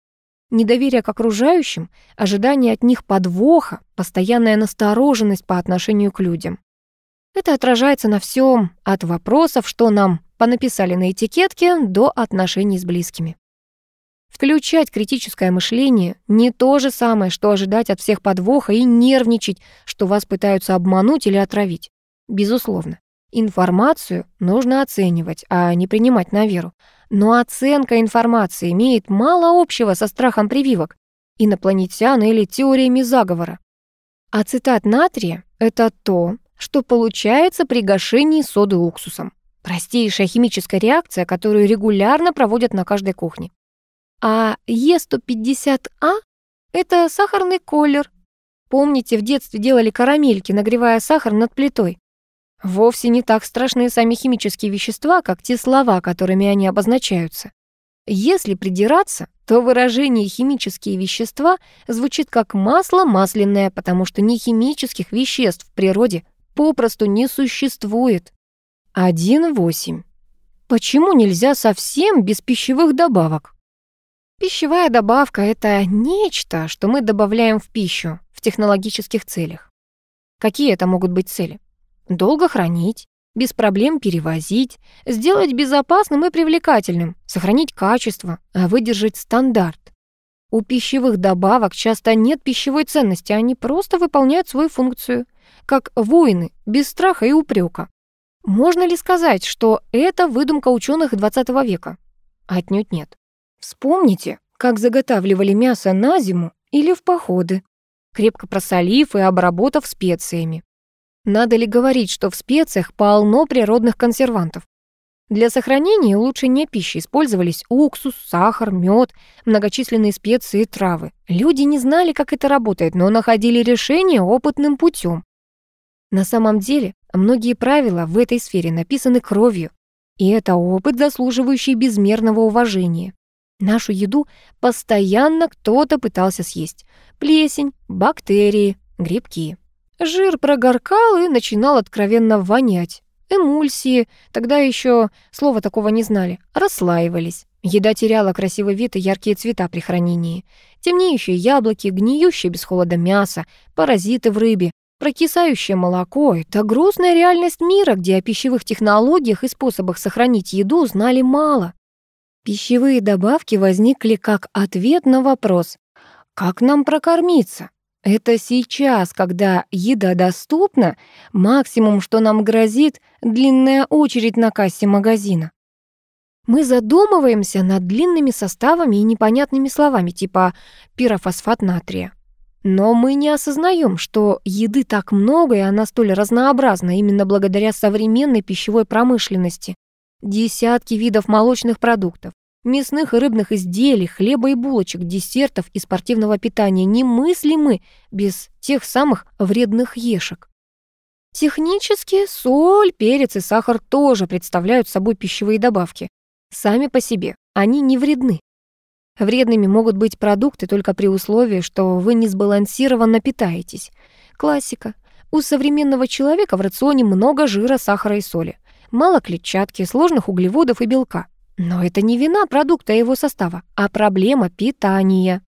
Недоверие к окружающим, ожидание от них подвоха, постоянная настороженность по отношению к людям. Это отражается на всем, от вопросов, что нам понаписали на этикетке, до отношений с близкими. Включать критическое мышление не то же самое, что ожидать от всех подвоха и нервничать, что вас пытаются обмануть или отравить. Безусловно, информацию нужно оценивать, а не принимать на веру. Но оценка информации имеет мало общего со страхом прививок, инопланетян или теориями заговора. Ацетат натрия — это то, что получается при гашении соды уксусом. Простейшая химическая реакция, которую регулярно проводят на каждой кухне. А Е150А — это сахарный колер. Помните, в детстве делали карамельки, нагревая сахар над плитой? Вовсе не так страшны сами химические вещества, как те слова, которыми они обозначаются. Если придираться, то выражение «химические вещества» звучит как масло масляное, потому что ни химических веществ в природе попросту не существует. 1.8. Почему нельзя совсем без пищевых добавок? Пищевая добавка — это нечто, что мы добавляем в пищу в технологических целях. Какие это могут быть цели? Долго хранить, без проблем перевозить, сделать безопасным и привлекательным, сохранить качество, а выдержать стандарт. У пищевых добавок часто нет пищевой ценности, они просто выполняют свою функцию, как воины, без страха и упрека. Можно ли сказать, что это выдумка ученых XX века? Отнюдь нет. Вспомните, как заготавливали мясо на зиму или в походы, крепко просолив и обработав специями. Надо ли говорить, что в специях полно природных консервантов? Для сохранения и улучшения пищи использовались уксус, сахар, мед, многочисленные специи и травы. Люди не знали, как это работает, но находили решение опытным путем. На самом деле, многие правила в этой сфере написаны кровью, и это опыт, заслуживающий безмерного уважения. Нашу еду постоянно кто-то пытался съесть. Плесень, бактерии, грибки. Жир прогоркал и начинал откровенно вонять. Эмульсии, тогда еще слова такого не знали, расслаивались. Еда теряла красивый вид и яркие цвета при хранении. Темнеющие яблоки, гниющее без холода мясо, паразиты в рыбе, прокисающее молоко — это грустная реальность мира, где о пищевых технологиях и способах сохранить еду знали мало. Пищевые добавки возникли как ответ на вопрос «Как нам прокормиться?». Это сейчас, когда еда доступна, максимум, что нам грозит, длинная очередь на кассе магазина. Мы задумываемся над длинными составами и непонятными словами, типа пирофосфат натрия. Но мы не осознаем, что еды так много, и она столь разнообразна именно благодаря современной пищевой промышленности. Десятки видов молочных продуктов, мясных и рыбных изделий, хлеба и булочек, десертов и спортивного питания немыслимы без тех самых вредных ешек. Технически соль, перец и сахар тоже представляют собой пищевые добавки. Сами по себе они не вредны. Вредными могут быть продукты только при условии, что вы не сбалансированно питаетесь. Классика. У современного человека в рационе много жира, сахара и соли, мало клетчатки, сложных углеводов и белка. Но это не вина продукта и его состава, а проблема питания.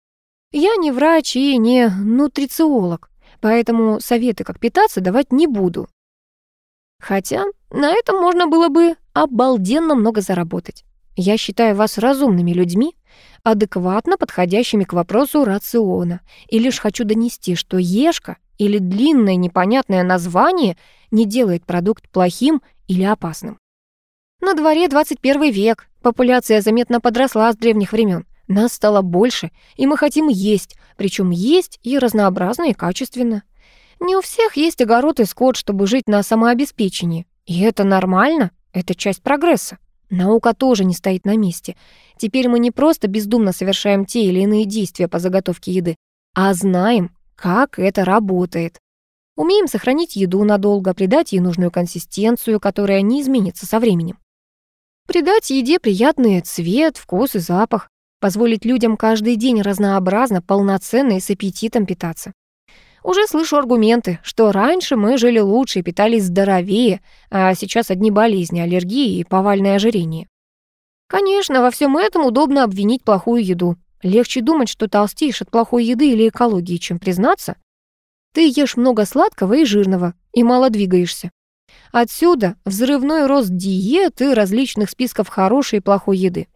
Я не врач и не нутрициолог, поэтому советы, как питаться, давать не буду. Хотя на этом можно было бы обалденно много заработать. Я считаю вас разумными людьми, адекватно подходящими к вопросу рациона, и лишь хочу донести, что ешка или длинное непонятное название не делает продукт плохим или опасным. На дворе 21 век, популяция заметно подросла с древних времен. Нас стало больше, и мы хотим есть, причем есть и разнообразно, и качественно. Не у всех есть огород и скот, чтобы жить на самообеспечении. И это нормально, это часть прогресса. Наука тоже не стоит на месте. Теперь мы не просто бездумно совершаем те или иные действия по заготовке еды, а знаем, как это работает. Умеем сохранить еду надолго, придать ей нужную консистенцию, которая не изменится со временем. Придать еде приятный цвет, вкус и запах. Позволить людям каждый день разнообразно, полноценно и с аппетитом питаться. Уже слышу аргументы, что раньше мы жили лучше и питались здоровее, а сейчас одни болезни, аллергии и повальное ожирение. Конечно, во всем этом удобно обвинить плохую еду. Легче думать, что толстеешь от плохой еды или экологии, чем признаться. Ты ешь много сладкого и жирного, и мало двигаешься. Отсюда взрывной рост диет и различных списков хорошей и плохой еды.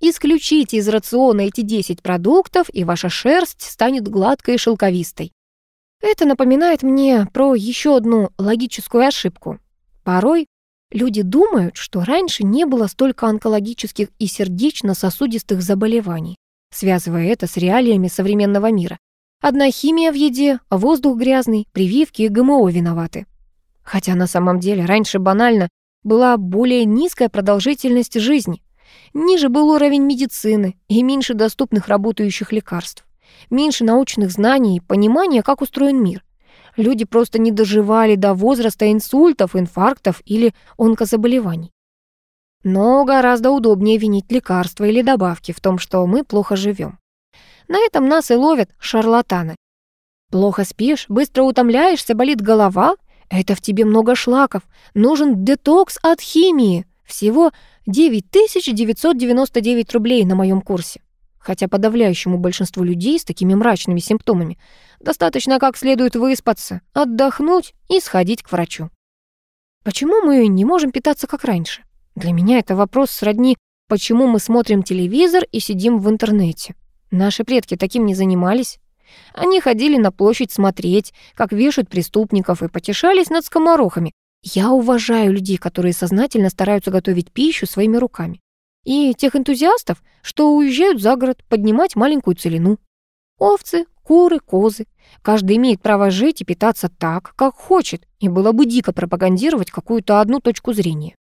Исключите из рациона эти 10 продуктов, и ваша шерсть станет гладкой и шелковистой. Это напоминает мне про еще одну логическую ошибку. Порой люди думают, что раньше не было столько онкологических и сердечно-сосудистых заболеваний, связывая это с реалиями современного мира. Одна химия в еде, воздух грязный, прививки и ГМО виноваты. Хотя на самом деле раньше банально была более низкая продолжительность жизни, ниже был уровень медицины и меньше доступных работающих лекарств меньше научных знаний и понимания, как устроен мир. Люди просто не доживали до возраста инсультов, инфарктов или онкозаболеваний. Но гораздо удобнее винить лекарства или добавки в том, что мы плохо живем. На этом нас и ловят шарлатаны. Плохо спишь, быстро утомляешься, болит голова. Это в тебе много шлаков. Нужен детокс от химии. Всего 9999 рублей на моем курсе хотя подавляющему большинству людей с такими мрачными симптомами достаточно как следует выспаться, отдохнуть и сходить к врачу. Почему мы не можем питаться как раньше? Для меня это вопрос сродни «почему мы смотрим телевизор и сидим в интернете?» Наши предки таким не занимались. Они ходили на площадь смотреть, как вешают преступников, и потешались над скоморохами. Я уважаю людей, которые сознательно стараются готовить пищу своими руками и тех энтузиастов, что уезжают за город поднимать маленькую целину. Овцы, куры, козы. Каждый имеет право жить и питаться так, как хочет, и было бы дико пропагандировать какую-то одну точку зрения.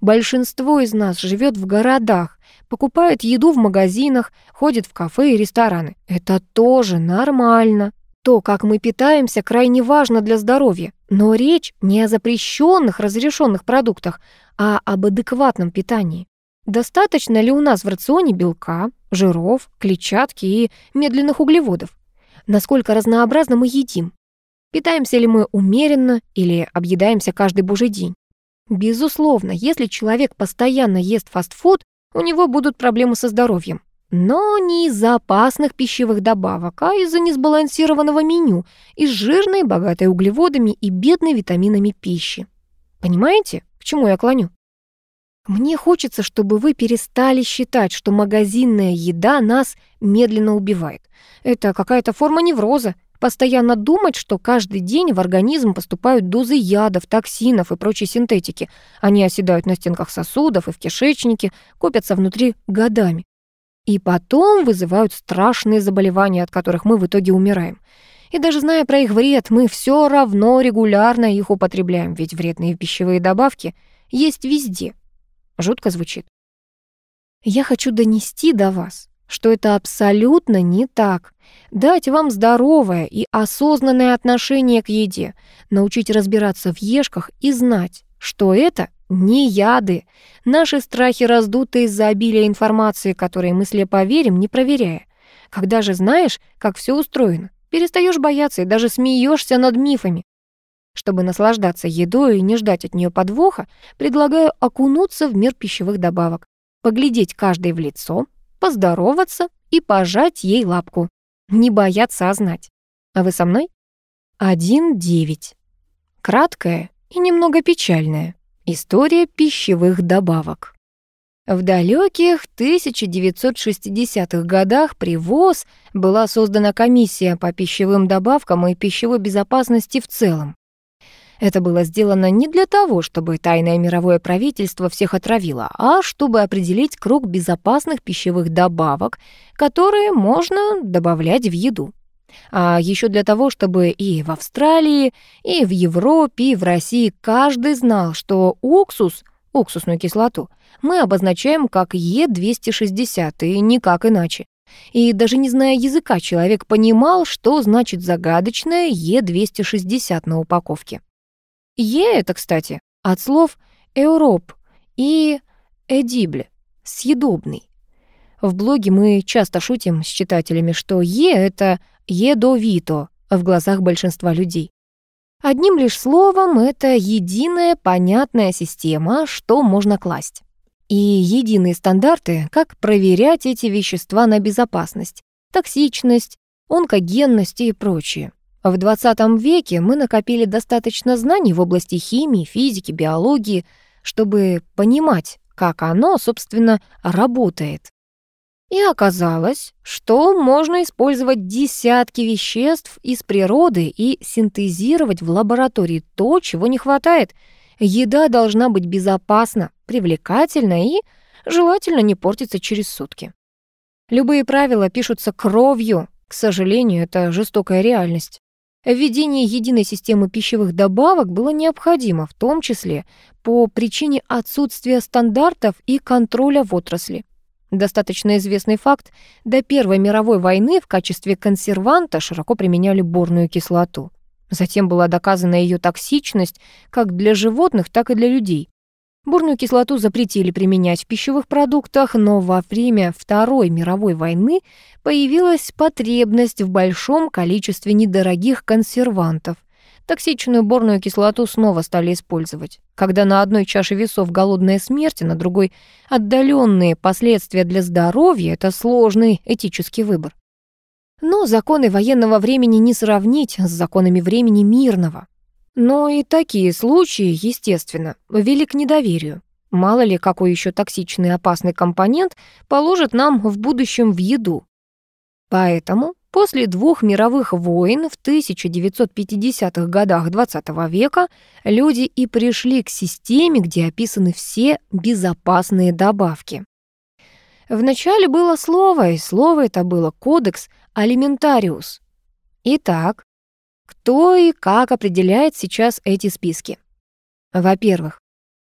Большинство из нас живет в городах, покупает еду в магазинах, ходит в кафе и рестораны. Это тоже нормально. То, как мы питаемся, крайне важно для здоровья. Но речь не о запрещенных, разрешенных продуктах, а об адекватном питании. Достаточно ли у нас в рационе белка, жиров, клетчатки и медленных углеводов? Насколько разнообразно мы едим? Питаемся ли мы умеренно или объедаемся каждый божий день? Безусловно, если человек постоянно ест фастфуд, у него будут проблемы со здоровьем. Но не из-за опасных пищевых добавок, а из-за несбалансированного меню, из жирной, богатой углеводами и бедной витаминами пищи. Понимаете, к чему я клоню? Мне хочется, чтобы вы перестали считать, что магазинная еда нас медленно убивает. Это какая-то форма невроза. Постоянно думать, что каждый день в организм поступают дозы ядов, токсинов и прочей синтетики. Они оседают на стенках сосудов и в кишечнике, копятся внутри годами. И потом вызывают страшные заболевания, от которых мы в итоге умираем. И даже зная про их вред, мы все равно регулярно их употребляем, ведь вредные пищевые добавки есть везде — Жутко звучит. Я хочу донести до вас, что это абсолютно не так. Дать вам здоровое и осознанное отношение к еде, научить разбираться в ешках и знать, что это не яды. Наши страхи раздуты из-за обилия информации, которой мы слепо верим, не проверяя. Когда же знаешь, как все устроено, перестаешь бояться и даже смеешься над мифами. Чтобы наслаждаться едой и не ждать от нее подвоха, предлагаю окунуться в мир пищевых добавок, поглядеть каждой в лицо, поздороваться и пожать ей лапку. Не бояться, а знать. А вы со мной? 1.9. Краткая и немного печальная история пищевых добавок. В далеких 1960-х годах при ВОЗ была создана комиссия по пищевым добавкам и пищевой безопасности в целом. Это было сделано не для того, чтобы тайное мировое правительство всех отравило, а чтобы определить круг безопасных пищевых добавок, которые можно добавлять в еду. А еще для того, чтобы и в Австралии, и в Европе, и в России каждый знал, что уксус, уксусную кислоту, мы обозначаем как Е260 и никак иначе. и даже не зная языка, человек понимал, что значит загадочное Е260 на упаковке. Е это, кстати, от слов «Европ» и «эдибле» — «съедобный». В блоге мы часто шутим с читателями, что «е» — это «едовито» в глазах большинства людей. Одним лишь словом, это единая понятная система, что можно класть. И единые стандарты, как проверять эти вещества на безопасность, токсичность, онкогенность и прочее. В 20 веке мы накопили достаточно знаний в области химии, физики, биологии, чтобы понимать, как оно, собственно, работает. И оказалось, что можно использовать десятки веществ из природы и синтезировать в лаборатории то, чего не хватает. Еда должна быть безопасна, привлекательна и желательно не портиться через сутки. Любые правила пишутся кровью. К сожалению, это жестокая реальность. Введение единой системы пищевых добавок было необходимо, в том числе по причине отсутствия стандартов и контроля в отрасли. Достаточно известный факт, до Первой мировой войны в качестве консерванта широко применяли борную кислоту. Затем была доказана ее токсичность как для животных, так и для людей. Бурную кислоту запретили применять в пищевых продуктах, но во время Второй мировой войны появилась потребность в большом количестве недорогих консервантов. Токсичную борную кислоту снова стали использовать. Когда на одной чаше весов голодная смерть, а на другой отдаленные последствия для здоровья, это сложный этический выбор. Но законы военного времени не сравнить с законами времени мирного. Но и такие случаи, естественно, вели к недоверию. Мало ли, какой еще токсичный опасный компонент положит нам в будущем в еду. Поэтому после двух мировых войн в 1950-х годах XX века люди и пришли к системе, где описаны все безопасные добавки. Вначале было слово, и слово это было «Кодекс Алиментариус». Итак, кто и как определяет сейчас эти списки? Во-первых,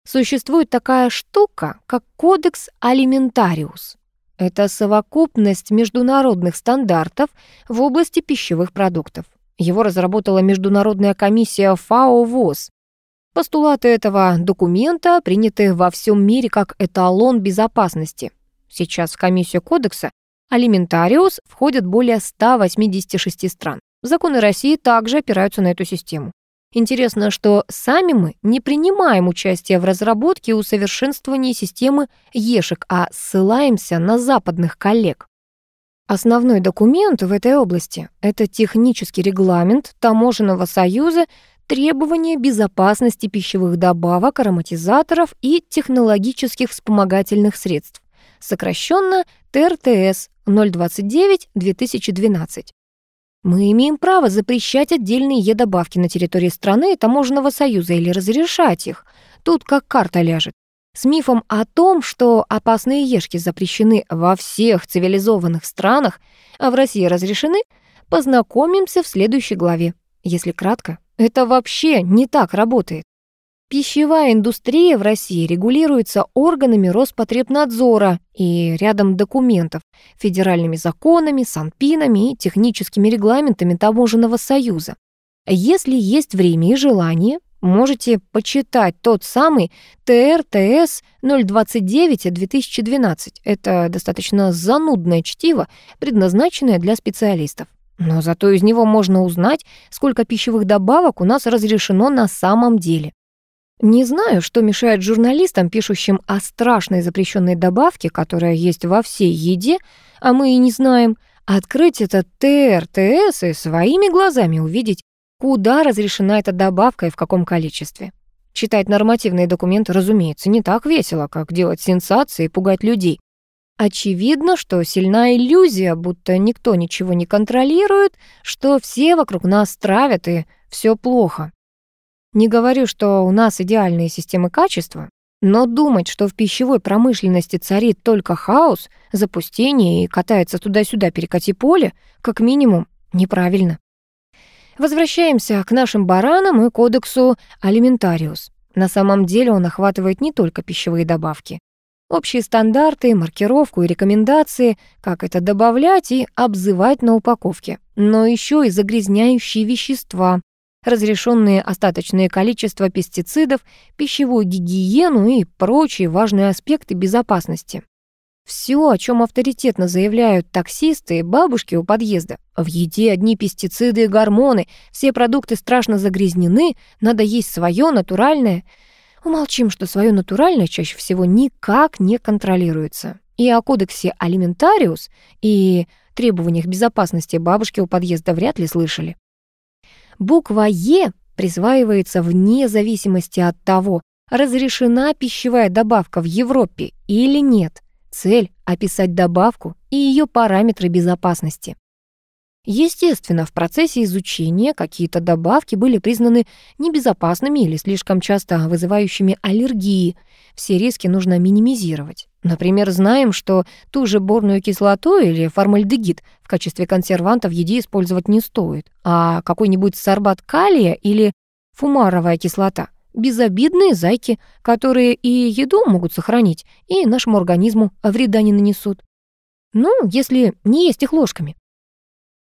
существует такая штука, как Кодекс Алиментариус. Это совокупность международных стандартов в области пищевых продуктов. Его разработала Международная комиссия ФАО ВОЗ. Постулаты этого документа приняты во всем мире как эталон безопасности. Сейчас в комиссию кодекса Алиментариус входят более 186 стран. Законы России также опираются на эту систему. Интересно, что сами мы не принимаем участие в разработке и усовершенствовании системы ЕШек, а ссылаемся на западных коллег. Основной документ в этой области — это технический регламент Таможенного союза требования безопасности пищевых добавок, ароматизаторов и технологических вспомогательных средств, сокращенно ТРТС 029-2012. Мы имеем право запрещать отдельные Е-добавки на территории страны и таможенного союза или разрешать их. Тут как карта ляжет. С мифом о том, что опасные ешки запрещены во всех цивилизованных странах, а в России разрешены, познакомимся в следующей главе. Если кратко, это вообще не так работает. Пищевая индустрия в России регулируется органами Роспотребнадзора и рядом документов, федеральными законами, санпинами и техническими регламентами Таможенного союза. Если есть время и желание, можете почитать тот самый ТРТС 029-2012. Это достаточно занудное чтиво, предназначенное для специалистов. Но зато из него можно узнать, сколько пищевых добавок у нас разрешено на самом деле. Не знаю, что мешает журналистам, пишущим о страшной запрещенной добавке, которая есть во всей еде, а мы и не знаем, открыть этот ТРТС и своими глазами увидеть, куда разрешена эта добавка и в каком количестве. Читать нормативные документы, разумеется, не так весело, как делать сенсации и пугать людей. Очевидно, что сильна иллюзия, будто никто ничего не контролирует, что все вокруг нас травят и все плохо. Не говорю, что у нас идеальные системы качества, но думать, что в пищевой промышленности царит только хаос, запустение и катается туда-сюда перекати поле, как минимум, неправильно. Возвращаемся к нашим баранам и кодексу Алиментариус. На самом деле он охватывает не только пищевые добавки. Общие стандарты, маркировку и рекомендации, как это добавлять и обзывать на упаковке. Но еще и загрязняющие вещества, разрешенные остаточное количество пестицидов, пищевую гигиену и прочие важные аспекты безопасности. Все, о чем авторитетно заявляют таксисты и бабушки у подъезда. В еде одни пестициды и гормоны, все продукты страшно загрязнены, надо есть свое натуральное. Умолчим, что свое натуральное чаще всего никак не контролируется. И о кодексе Алиментариус и требованиях безопасности бабушки у подъезда вряд ли слышали. Буква «Е» присваивается вне зависимости от того, разрешена пищевая добавка в Европе или нет. Цель — описать добавку и ее параметры безопасности. Естественно, в процессе изучения какие-то добавки были признаны небезопасными или слишком часто вызывающими аллергии. Все риски нужно минимизировать. Например, знаем, что ту же борную кислоту или формальдегид в качестве консерванта в еде использовать не стоит, а какой-нибудь сорбат калия или фумаровая кислота — безобидные зайки, которые и еду могут сохранить, и нашему организму вреда не нанесут. Ну, если не есть их ложками.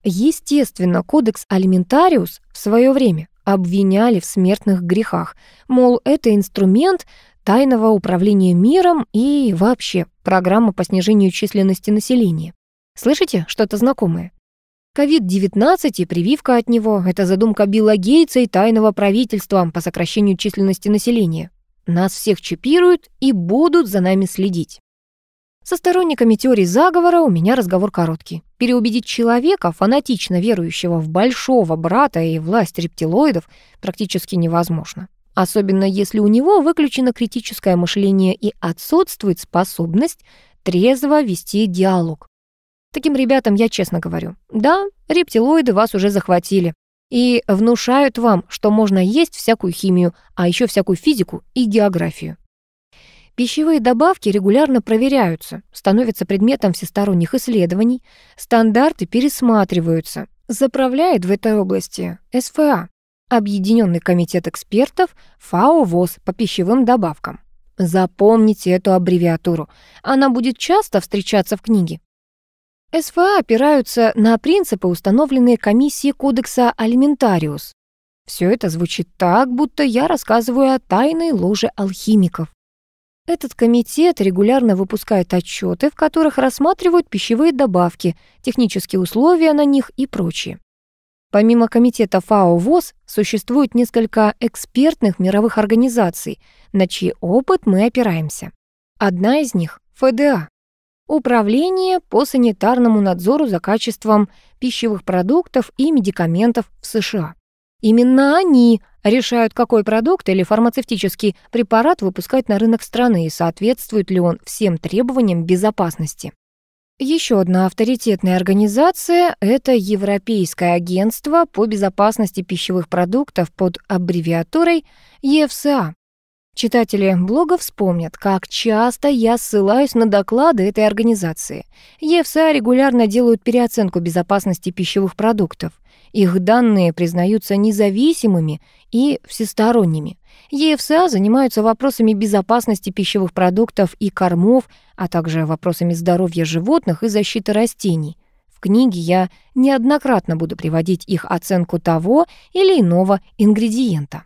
Естественно, кодекс Алиментариус в свое время обвиняли в смертных грехах, мол, это инструмент тайного управления миром и вообще программа по снижению численности населения. Слышите что-то знакомое? COVID-19 и прививка от него — это задумка Билла Гейтса и тайного правительства по сокращению численности населения. Нас всех чипируют и будут за нами следить. Со сторонниками теории заговора у меня разговор короткий. Переубедить человека, фанатично верующего в большого брата и власть рептилоидов, практически невозможно. Особенно если у него выключено критическое мышление и отсутствует способность трезво вести диалог. Таким ребятам я честно говорю, да, рептилоиды вас уже захватили и внушают вам, что можно есть всякую химию, а еще всякую физику и географию. Пищевые добавки регулярно проверяются, становятся предметом всесторонних исследований, стандарты пересматриваются. Заправляет в этой области СФА, Объединенный комитет экспертов ФАО ВОЗ по пищевым добавкам. Запомните эту аббревиатуру, она будет часто встречаться в книге. СФА опираются на принципы, установленные комиссией Кодекса Алиментариус. Все это звучит так, будто я рассказываю о тайной ложе алхимиков. Этот комитет регулярно выпускает отчеты, в которых рассматривают пищевые добавки, технические условия на них и прочее. Помимо комитета ФАО ВОЗ существует несколько экспертных мировых организаций, на чей опыт мы опираемся. Одна из них — ФДА — Управление по санитарному надзору за качеством пищевых продуктов и медикаментов в США. Именно они решают, какой продукт или фармацевтический препарат выпускать на рынок страны и соответствует ли он всем требованиям безопасности. Еще одна авторитетная организация — это Европейское агентство по безопасности пищевых продуктов под аббревиатурой ЕФСА. Читатели блога вспомнят, как часто я ссылаюсь на доклады этой организации. ЕФСА регулярно делают переоценку безопасности пищевых продуктов. Их данные признаются независимыми и всесторонними. ЕФСА занимаются вопросами безопасности пищевых продуктов и кормов, а также вопросами здоровья животных и защиты растений. В книге я неоднократно буду приводить их оценку того или иного ингредиента.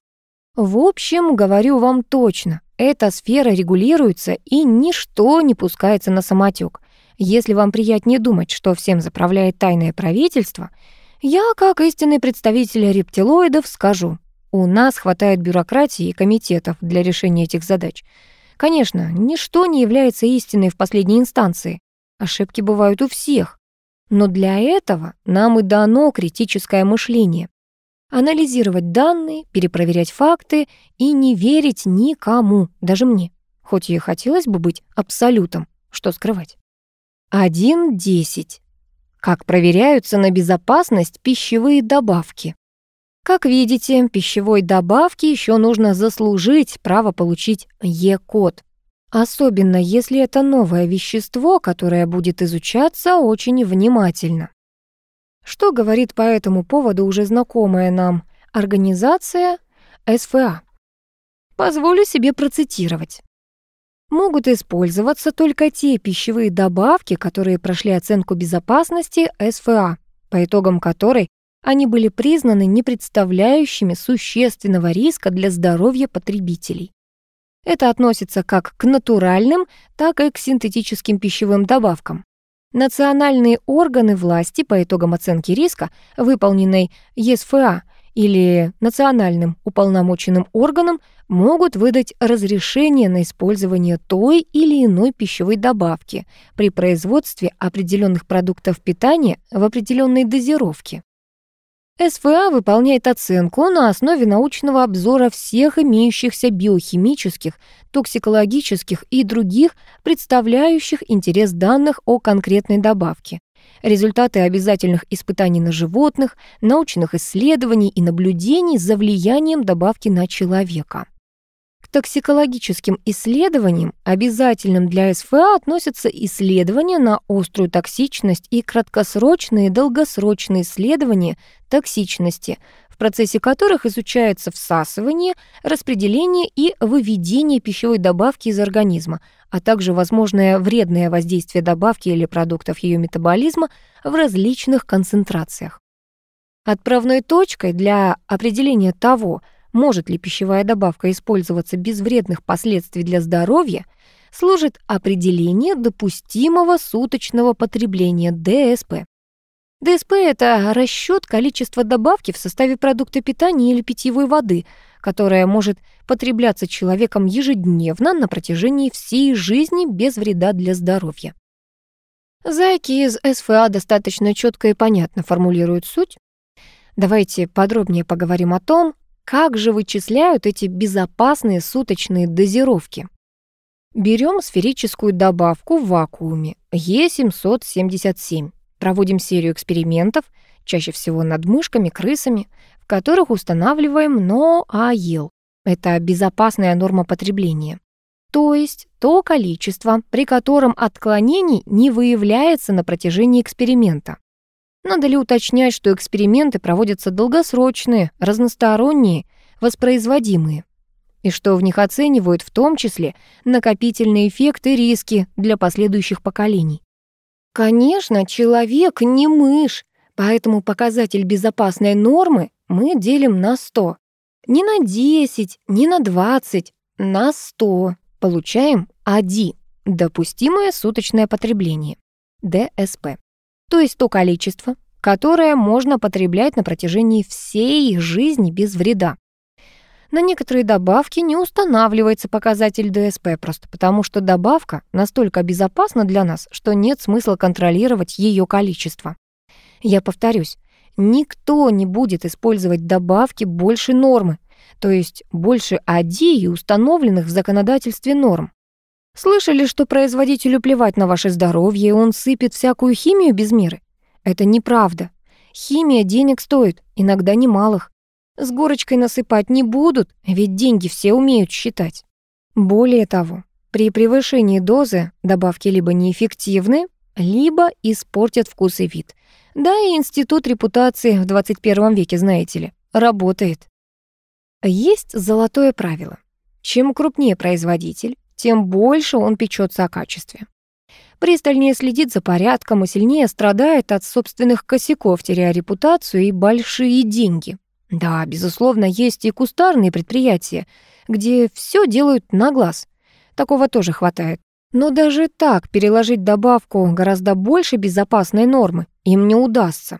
В общем, говорю вам точно, эта сфера регулируется и ничто не пускается на самотек. Если вам приятнее думать, что всем заправляет тайное правительство — я, как истинный представитель рептилоидов, скажу, у нас хватает бюрократии и комитетов для решения этих задач. Конечно, ничто не является истиной в последней инстанции. Ошибки бывают у всех. Но для этого нам и дано критическое мышление. Анализировать данные, перепроверять факты и не верить никому, даже мне. Хоть и хотелось бы быть абсолютом, что скрывать. 1.10. Как проверяются на безопасность пищевые добавки? Как видите, пищевой добавке еще нужно заслужить право получить Е-код. Особенно если это новое вещество, которое будет изучаться очень внимательно. Что говорит по этому поводу уже знакомая нам организация СФА? Позволю себе процитировать. могут использоваться только те пищевые добавки, которые прошли оценку безопасности СФА, по итогам которой они были признаны не представляющими существенного риска для здоровья потребителей. Это относится как к натуральным, так и к синтетическим пищевым добавкам. Национальные органы власти по итогам оценки риска, выполненной ЕСФА или национальным уполномоченным органом, могут выдать разрешение на использование той или иной пищевой добавки при производстве определенных продуктов питания в определенной дозировке. СФА выполняет оценку на основе научного обзора всех имеющихся биохимических, токсикологических и других представляющих интерес данных о конкретной добавке. Результаты обязательных испытаний на животных, научных исследований и наблюдений за влиянием добавки на человека токсикологическим исследованиям, обязательным для СФА, относятся исследования на острую токсичность и краткосрочные и долгосрочные исследования токсичности, в процессе которых изучается всасывание, распределение и выведение пищевой добавки из организма, а также возможное вредное воздействие добавки или продуктов ее метаболизма в различных концентрациях. Отправной точкой для определения того, может ли пищевая добавка использоваться без вредных последствий для здоровья, служит определение допустимого суточного потребления ДСП. ДСП – это расчет количества добавки в составе продукта питания или питьевой воды, которая может потребляться человеком ежедневно на протяжении всей жизни без вреда для здоровья. Зайки из СФА достаточно четко и понятно формулируют суть. Давайте подробнее поговорим о том, как же вычисляют эти безопасные суточные дозировки? Берем сферическую добавку в вакууме Е777, проводим серию экспериментов, чаще всего над мышками, крысами, в которых устанавливаем ноаил. Это безопасная норма потребления. То есть то количество, при котором отклонений не выявляется на протяжении эксперимента. Надо ли уточнять, что эксперименты проводятся долгосрочные, разносторонние, воспроизводимые, и что в них оценивают в том числе накопительные эффекты и риски для последующих поколений? Конечно, человек не мышь, поэтому показатель безопасной нормы мы делим на 100. Не на 10, не на 20, на 100. Получаем АДИ – допустимое суточное потребление, ДСП то есть то количество, которое можно потреблять на протяжении всей жизни без вреда. На некоторые добавки не устанавливается показатель ДСП, просто потому что добавка настолько безопасна для нас, что нет смысла контролировать ее количество. Я повторюсь, никто не будет использовать добавки больше нормы, то есть больше АДИ и установленных в законодательстве норм. Слышали, что производителю плевать на ваше здоровье, и он сыпет всякую химию без меры? Это неправда. Химия денег стоит, иногда немалых. С горочкой насыпать не будут, ведь деньги все умеют считать. Более того, при превышении дозы добавки либо неэффективны, либо испортят вкус и вид. Да и институт репутации в 21 веке, знаете ли, работает. Есть золотое правило. Чем крупнее производитель, тем больше он печется о качестве. Пристальнее следит за порядком и сильнее страдает от собственных косяков, теряя репутацию и большие деньги. Да, безусловно, есть и кустарные предприятия, где все делают на глаз. Такого тоже хватает. Но даже так переложить добавку гораздо больше безопасной нормы им не удастся.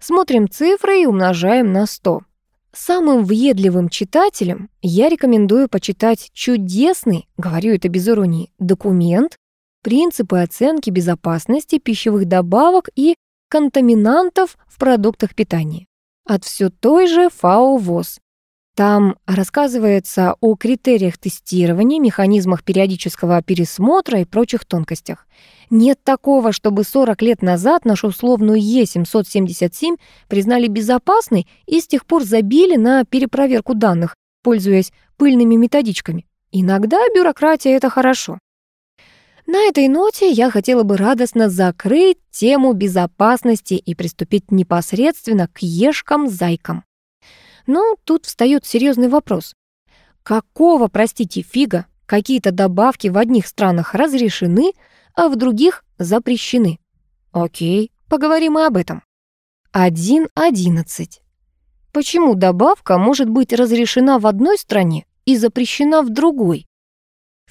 Смотрим цифры и умножаем на 100. Самым въедливым читателям я рекомендую почитать чудесный, говорю это без иронии, документ «Принципы оценки безопасности пищевых добавок и контаминантов в продуктах питания» от все той же ФАО ВОЗ. Там рассказывается о критериях тестирования, механизмах периодического пересмотра и прочих тонкостях. Нет такого, чтобы 40 лет назад нашу условную Е777 признали безопасной и с тех пор забили на перепроверку данных, пользуясь пыльными методичками. Иногда бюрократия — это хорошо. На этой ноте я хотела бы радостно закрыть тему безопасности и приступить непосредственно к ешкам-зайкам. Но тут встает серьезный вопрос. Какого, простите, фига какие-то добавки в одних странах разрешены, а в других запрещены. Окей, поговорим и об этом. 1.11. Почему добавка может быть разрешена в одной стране и запрещена в другой?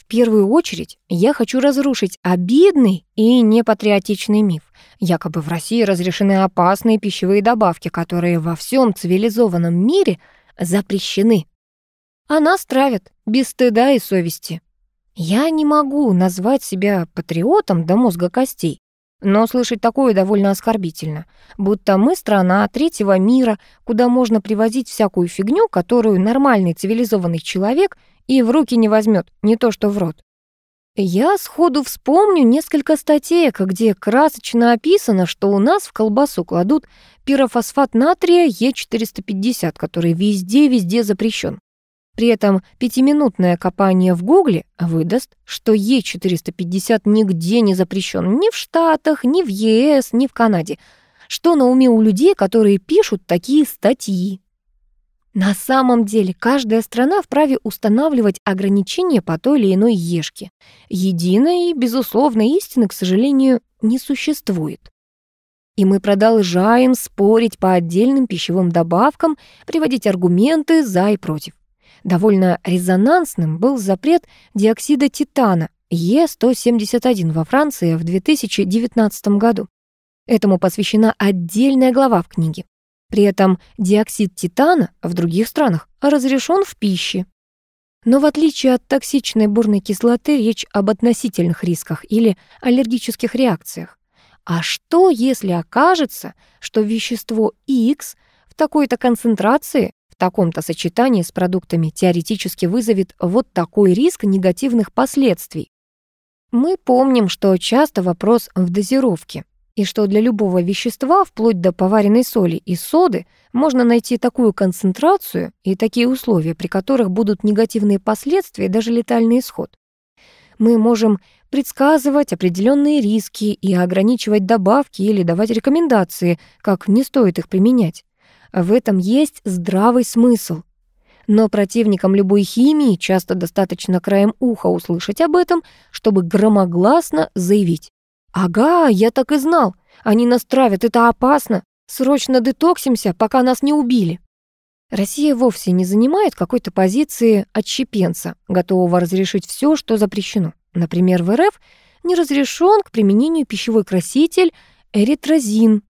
Первую очередь я хочу разрушить обидный и непатриотичный миф. Якобы в России разрешены опасные пищевые добавки, которые во всем цивилизованном мире запрещены. А нас травят без стыда и совести. Я не могу назвать себя патриотом до мозга костей, но слышать такое довольно оскорбительно, будто мы страна третьего мира, куда можно привозить всякую фигню, которую нормальный цивилизованный человек и в руки не возьмет, не то что в рот. Я сходу вспомню несколько статей, где красочно описано, что у нас в колбасу кладут пирофосфат натрия Е450, который везде-везде запрещен. При этом пятиминутное копание в Гугле выдаст, что Е450 нигде не запрещен ни в Штатах, ни в ЕС, ни в Канаде. Что на уме у людей, которые пишут такие статьи? На самом деле, каждая страна вправе устанавливать ограничения по той или иной ешке. Единой и безусловной истины, к сожалению, не существует. И мы продолжаем спорить по отдельным пищевым добавкам, приводить аргументы за и против. Довольно резонансным был запрет диоксида титана Е171 во Франции в 2019 году. Этому посвящена отдельная глава в книге. При этом диоксид титана в других странах разрешен в пище. Но в отличие от токсичной бурной кислоты, речь об относительных рисках или аллергических реакциях. А что, если окажется, что вещество X в такой-то концентрации таком-то сочетании с продуктами теоретически вызовет вот такой риск негативных последствий. Мы помним, что часто вопрос в дозировке, и что для любого вещества, вплоть до поваренной соли и соды, можно найти такую концентрацию и такие условия, при которых будут негативные последствия и даже летальный исход. Мы можем предсказывать определенные риски и ограничивать добавки или давать рекомендации, как не стоит их применять. В этом есть здравый смысл. Но противникам любой химии часто достаточно краем уха услышать об этом, чтобы громогласно заявить. «Ага, я так и знал. Они нас травят, это опасно. Срочно детоксимся, пока нас не убили». Россия вовсе не занимает какой-то позиции отщепенца, готового разрешить все, что запрещено. Например, в РФ не разрешен к применению пищевой краситель эритрозин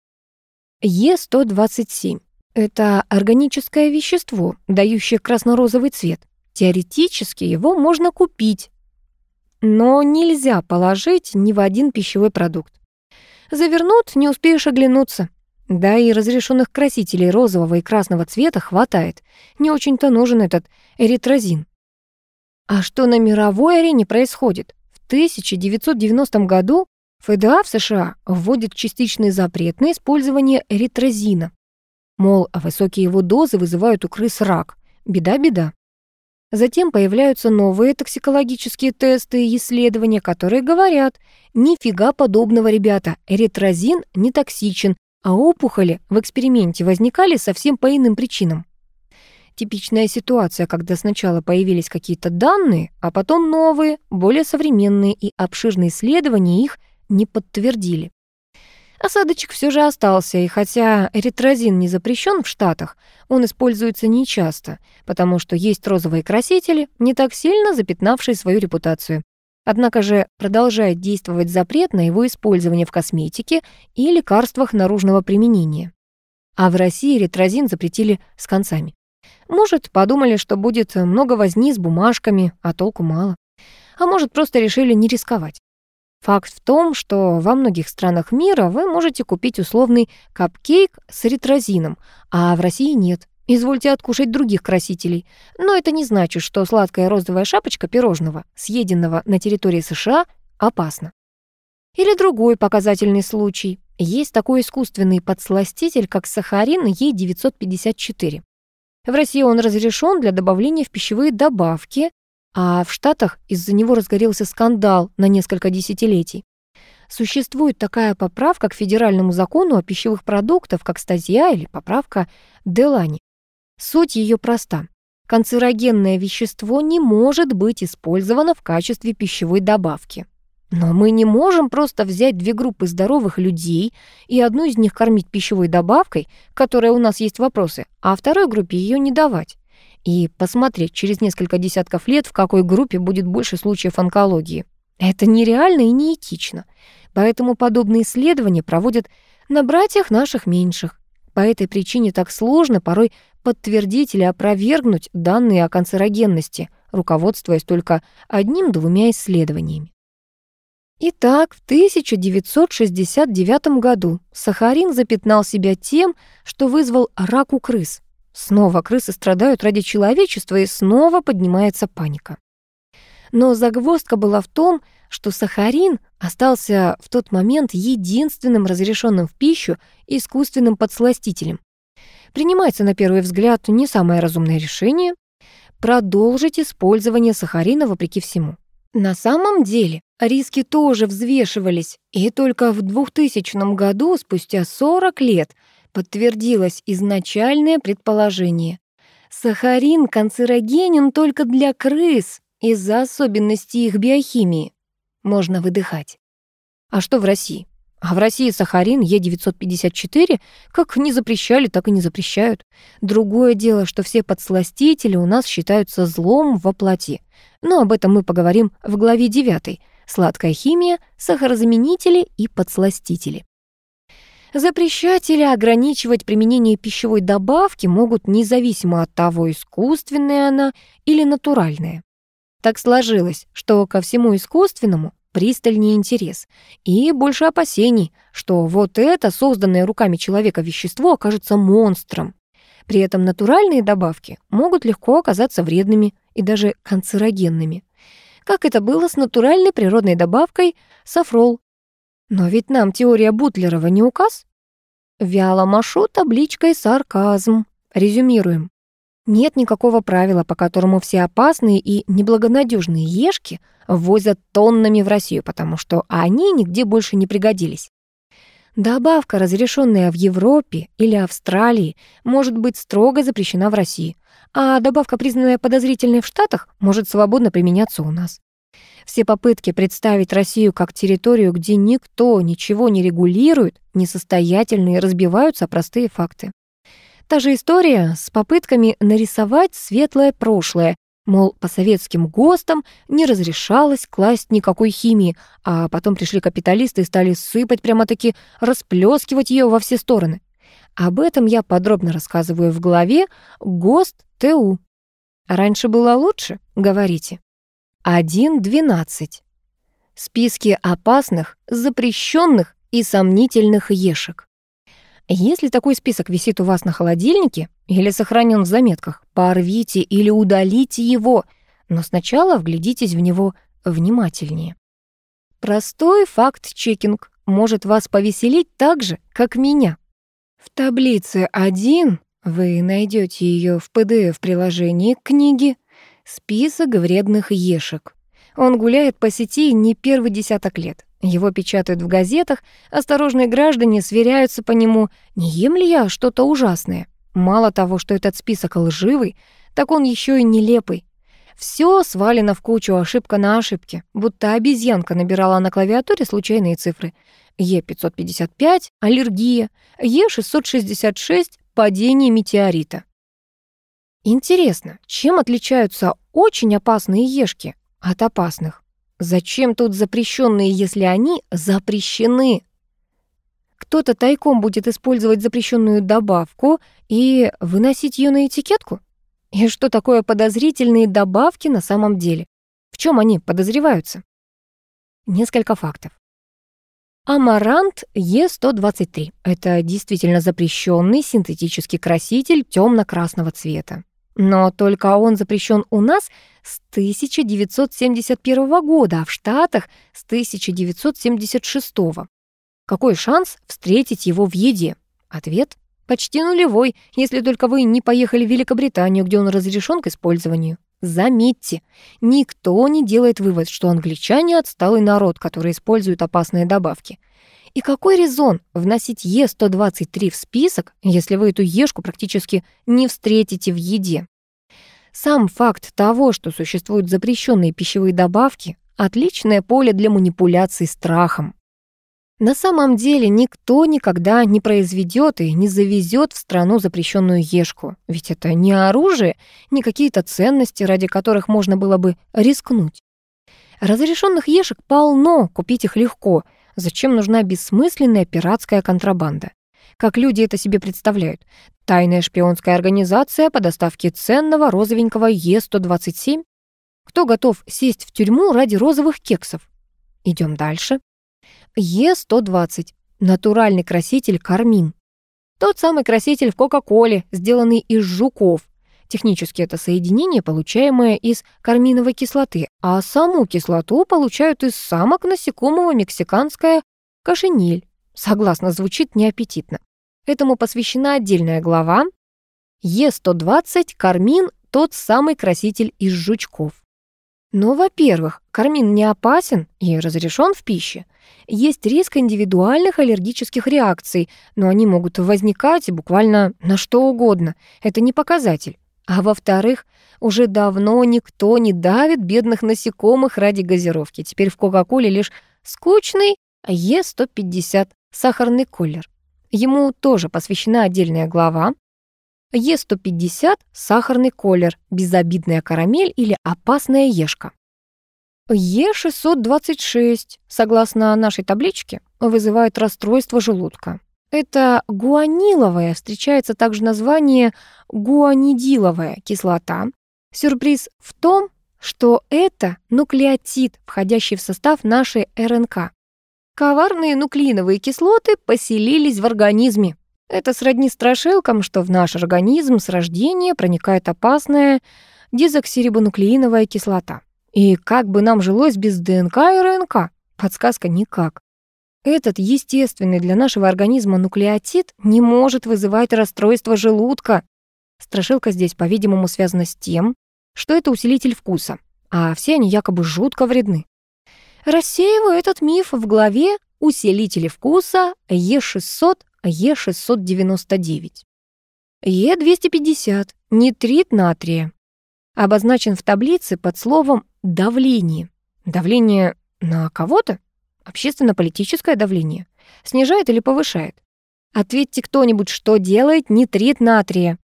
Е127. Это органическое вещество, дающее красно-розовый цвет. Теоретически его можно купить, но нельзя положить ни в один пищевой продукт. Завернут, не успеешь оглянуться. Да и разрешенных красителей розового и красного цвета хватает. Не очень-то нужен этот эритрозин. А что на мировой арене происходит? В 1990 году ФДА в США вводит частичный запрет на использование эритрозина. Мол, высокие его дозы вызывают у крыс рак. Беда-беда. Затем появляются новые токсикологические тесты и исследования, которые говорят, нифига подобного, ребята, эритрозин не токсичен, а опухоли в эксперименте возникали совсем по иным причинам. Типичная ситуация, когда сначала появились какие-то данные, а потом новые, более современные и обширные исследования их не подтвердили. Осадочек все же остался, и хотя эритрозин не запрещен в Штатах, он используется нечасто, потому что есть розовые красители, не так сильно запятнавшие свою репутацию. Однако же продолжает действовать запрет на его использование в косметике и лекарствах наружного применения. А в России эритрозин запретили с концами. Может, подумали, что будет много возни с бумажками, а толку мало. А может, просто решили не рисковать. Факт в том, что во многих странах мира вы можете купить условный капкейк с эритрозином, а в России нет. Извольте откушать других красителей. Но это не значит, что сладкая розовая шапочка пирожного, съеденного на территории США, опасна. Или другой показательный случай. Есть такой искусственный подсластитель, как сахарин Е954. В России он разрешен для добавления в пищевые добавки, а в Штатах из-за него разгорелся скандал на несколько десятилетий. Существует такая поправка к федеральному закону о пищевых продуктах, как статья или поправка Делани. Суть ее проста. канцерогенное вещество не может быть использовано в качестве пищевой добавки. Но мы не можем просто взять две группы здоровых людей и одну из них кормить пищевой добавкой, которая у нас есть вопросы, а второй группе ее не давать. И посмотреть через несколько десятков лет, в какой группе будет больше случаев онкологии. Это нереально и неэтично. Поэтому подобные исследования проводят на братьях наших меньших. По этой причине так сложно порой подтвердить или опровергнуть данные о канцерогенности, руководствуясь только одним-двумя исследованиями. Итак, в 1969 году сахарин запятнал себя тем, что вызвал рак у крыс. Снова крысы страдают ради человечества, и снова поднимается паника. Но загвоздка была в том, что сахарин остался в тот момент единственным разрешенным в пищу искусственным подсластителем. Принимается на первый взгляд не самое разумное решение продолжить использование сахарина вопреки всему. На самом деле риски тоже взвешивались, и только в 2000 году, спустя 40 лет, подтвердилось изначальное предположение. Сахарин канцерогенен только для крыс из-за особенностей их биохимии. Можно выдыхать. А что в России? А в России сахарин Е954 как не запрещали, так и не запрещают. Другое дело, что все подсластители у нас считаются злом во плоти. Но об этом мы поговорим в главе 9. Сладкая химия, сахарозаменители и подсластители. Запрещать или ограничивать применение пищевой добавки могут независимо от того, искусственная она или натуральная. Так сложилось, что ко всему искусственному пристальнее интерес и больше опасений, что вот это созданное руками человека вещество окажется монстром. При этом натуральные добавки могут легко оказаться вредными и даже канцерогенными. Как это было с натуральной природной добавкой сафрол. Но ведь нам теория Бутлерова не указ. Вяло машу табличкой сарказм. Резюмируем. Нет никакого правила, по которому все опасные и неблагонадежные ешки ввозят тоннами в Россию, потому что они нигде больше не пригодились. Добавка, разрешенная в Европе или Австралии, может быть строго запрещена в России, а добавка, признанная подозрительной в Штатах, может свободно применяться у нас. Все попытки представить Россию как территорию, где никто ничего не регулирует, несостоятельны и разбиваются простые факты. Та же история с попытками нарисовать светлое прошлое, мол, по советским ГОСТам не разрешалось класть никакой химии, а потом пришли капиталисты и стали сыпать прямо-таки, расплескивать ее во все стороны. Об этом я подробно рассказываю в главе ГОСТ ТУ. Раньше было лучше, говорите. 1.12. Списки опасных, запрещенных и сомнительных ешек. Если такой список висит у вас на холодильнике или сохранен в заметках, порвите или удалите его, но сначала вглядитесь в него внимательнее. Простой факт-чекинг может вас повеселить так же, как меня. В таблице 1 вы найдете ее в PDF-приложении к книге «Список вредных ешек». Он гуляет по сети не первый десяток лет. Его печатают в газетах, осторожные граждане сверяются по нему, не ем ли я что-то ужасное. Мало того, что этот список лживый, так он еще и нелепый. Все свалено в кучу, ошибка на ошибке, будто обезьянка набирала на клавиатуре случайные цифры. Е555 — аллергия, Е666 — падение метеорита. Интересно, чем отличаются очень опасные ешки от опасных? Зачем тут запрещенные, если они запрещены? Кто-то тайком будет использовать запрещенную добавку и выносить ее на этикетку? И что такое подозрительные добавки на самом деле? В чем они подозреваются? Несколько фактов. Амарант Е123 – это действительно запрещенный синтетический краситель темно-красного цвета. Но только он запрещен у нас с 1971 года, а в Штатах с 1976. Какой шанс встретить его в еде? Ответ – почти нулевой, если только вы не поехали в Великобританию, где он разрешен к использованию. Заметьте, никто не делает вывод, что англичане – отсталый народ, который использует опасные добавки. И какой резон вносить Е123 в список, если вы эту ешку практически не встретите в еде? Сам факт того, что существуют запрещенные пищевые добавки, отличное поле для манипуляций страхом. На самом деле никто никогда не произведет и не завезет в страну запрещенную ешку, ведь это не оружие, не какие-то ценности, ради которых можно было бы рискнуть. Разрешенных ешек полно, купить их легко. Зачем нужна бессмысленная пиратская контрабанда? Как люди это себе представляют? Тайная шпионская организация по доставке ценного розовенького Е-127? Кто готов сесть в тюрьму ради розовых кексов? Идем дальше. Е120. Натуральный краситель кармин. Тот самый краситель в Кока-Коле, сделанный из жуков. Технически это соединение, получаемое из карминовой кислоты, а саму кислоту получают из самок насекомого мексиканская кошениль. Согласно, звучит неаппетитно. Этому посвящена отдельная глава. Е120 кармин – тот самый краситель из жучков. Но, во-первых, кармин не опасен и разрешен в пище. Есть риск индивидуальных аллергических реакций, но они могут возникать буквально на что угодно. Это не показатель. А во-вторых, уже давно никто не давит бедных насекомых ради газировки. Теперь в Кока-Коле лишь скучный Е150 сахарный колер. Ему тоже посвящена отдельная глава, Е150 – сахарный колер, безобидная карамель или опасная ешка. Е626, согласно нашей табличке, вызывает расстройство желудка. Это гуаниловая, встречается также название гуанидиловая кислота. Сюрприз в том, что это нуклеотид, входящий в состав нашей РНК. Коварные нуклеиновые кислоты поселились в организме, это сродни страшилкам, что в наш организм с рождения проникает опасная дезоксирибонуклеиновая кислота. И как бы нам жилось без ДНК и РНК? Подсказка никак. Этот естественный для нашего организма нуклеотид не может вызывать расстройство желудка. Страшилка здесь, по-видимому, связана с тем, что это усилитель вкуса, а все они якобы жутко вредны. Рассеиваю этот миф в главе «Усилители вкуса Е600 Е699. Е250. Нитрит натрия. Обозначен в таблице под словом «давление». Давление на кого-то? Общественно-политическое давление. Снижает или повышает? Ответьте кто-нибудь, что делает нитрит натрия.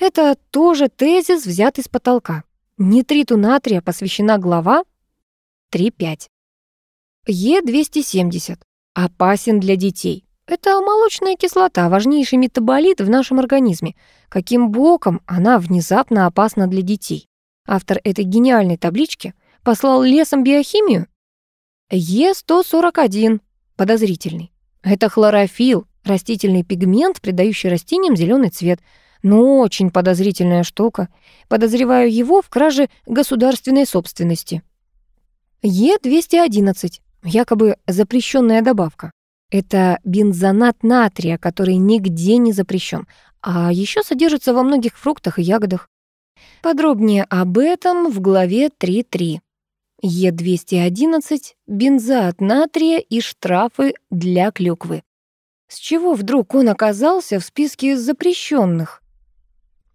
Это тоже тезис, взятый с потолка. Нитриту натрия посвящена глава 3.5. Е270. Опасен для детей. Это молочная кислота, важнейший метаболит в нашем организме. Каким боком она внезапно опасна для детей? Автор этой гениальной таблички послал лесом биохимию? Е141, подозрительный. Это хлорофилл, растительный пигмент, придающий растениям зеленый цвет. Ну, очень подозрительная штука. Подозреваю его в краже государственной собственности. Е211, якобы запрещенная добавка. Это бензонат натрия, который нигде не запрещен, а еще содержится во многих фруктах и ягодах. Подробнее об этом в главе 3.3. Е211 – бензоат натрия и штрафы для клюквы. С чего вдруг он оказался в списке запрещенных?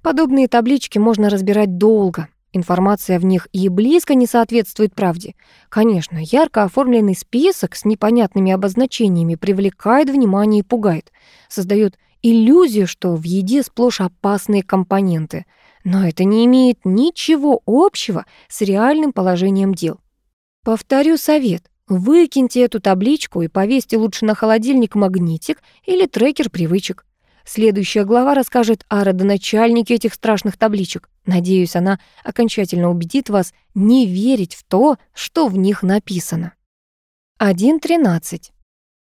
Подобные таблички можно разбирать долго, Информация в них и близко не соответствует правде. Конечно, ярко оформленный список с непонятными обозначениями привлекает внимание и пугает. Создает иллюзию, что в еде сплошь опасные компоненты. Но это не имеет ничего общего с реальным положением дел. Повторю совет. Выкиньте эту табличку и повесьте лучше на холодильник магнитик или трекер привычек. Следующая глава расскажет о родоначальнике этих страшных табличек. Надеюсь, она окончательно убедит вас не верить в то, что в них написано. 1.13.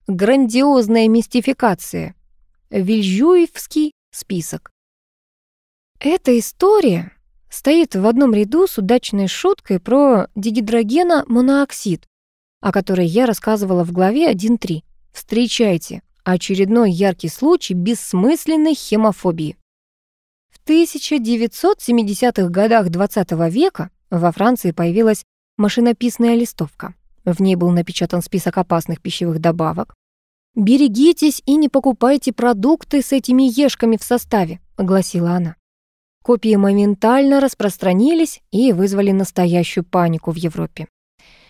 Грандиозная мистификация. Вильжуевский список. Эта история стоит в одном ряду с удачной шуткой про дигидрогена монооксид, о которой я рассказывала в главе 1.3. Встречайте, очередной яркий случай бессмысленной хемофобии. В 1970-х годах XX -го века во Франции появилась машинописная листовка. В ней был напечатан список опасных пищевых добавок. «Берегитесь и не покупайте продукты с этими ешками в составе», — гласила она. Копии моментально распространились и вызвали настоящую панику в Европе.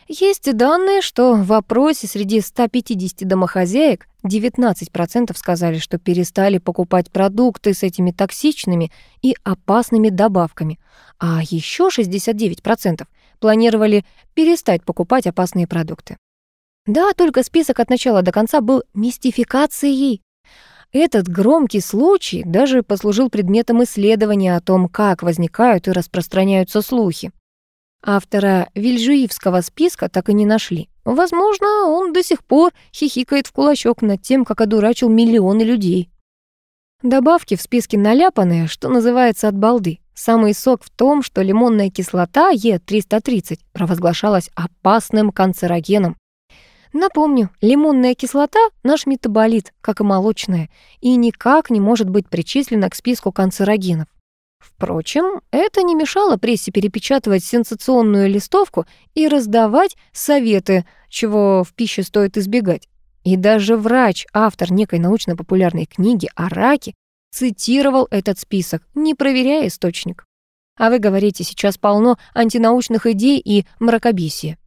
Есть данные, что в опросе среди 150 домохозяек 19% сказали, что перестали покупать продукты с этими токсичными и опасными добавками, а еще 69% планировали перестать покупать опасные продукты. Да, только список от начала до конца был мистификацией. Этот громкий случай даже послужил предметом исследования о том, как возникают и распространяются слухи. Автора вильжуивского списка так и не нашли. Возможно, он до сих пор хихикает в кулачок над тем, как одурачил миллионы людей. Добавки в списке наляпанные, что называется, от балды. Самый сок в том, что лимонная кислота Е330 провозглашалась опасным канцерогеном. Напомню, лимонная кислота — наш метаболит, как и молочная, и никак не может быть причислена к списку канцерогенов. Впрочем, это не мешало прессе перепечатывать сенсационную листовку и раздавать советы, чего в пище стоит избегать. И даже врач, автор некой научно-популярной книги о раке, цитировал этот список, не проверяя источник. А вы говорите, сейчас полно антинаучных идей и мракобесия.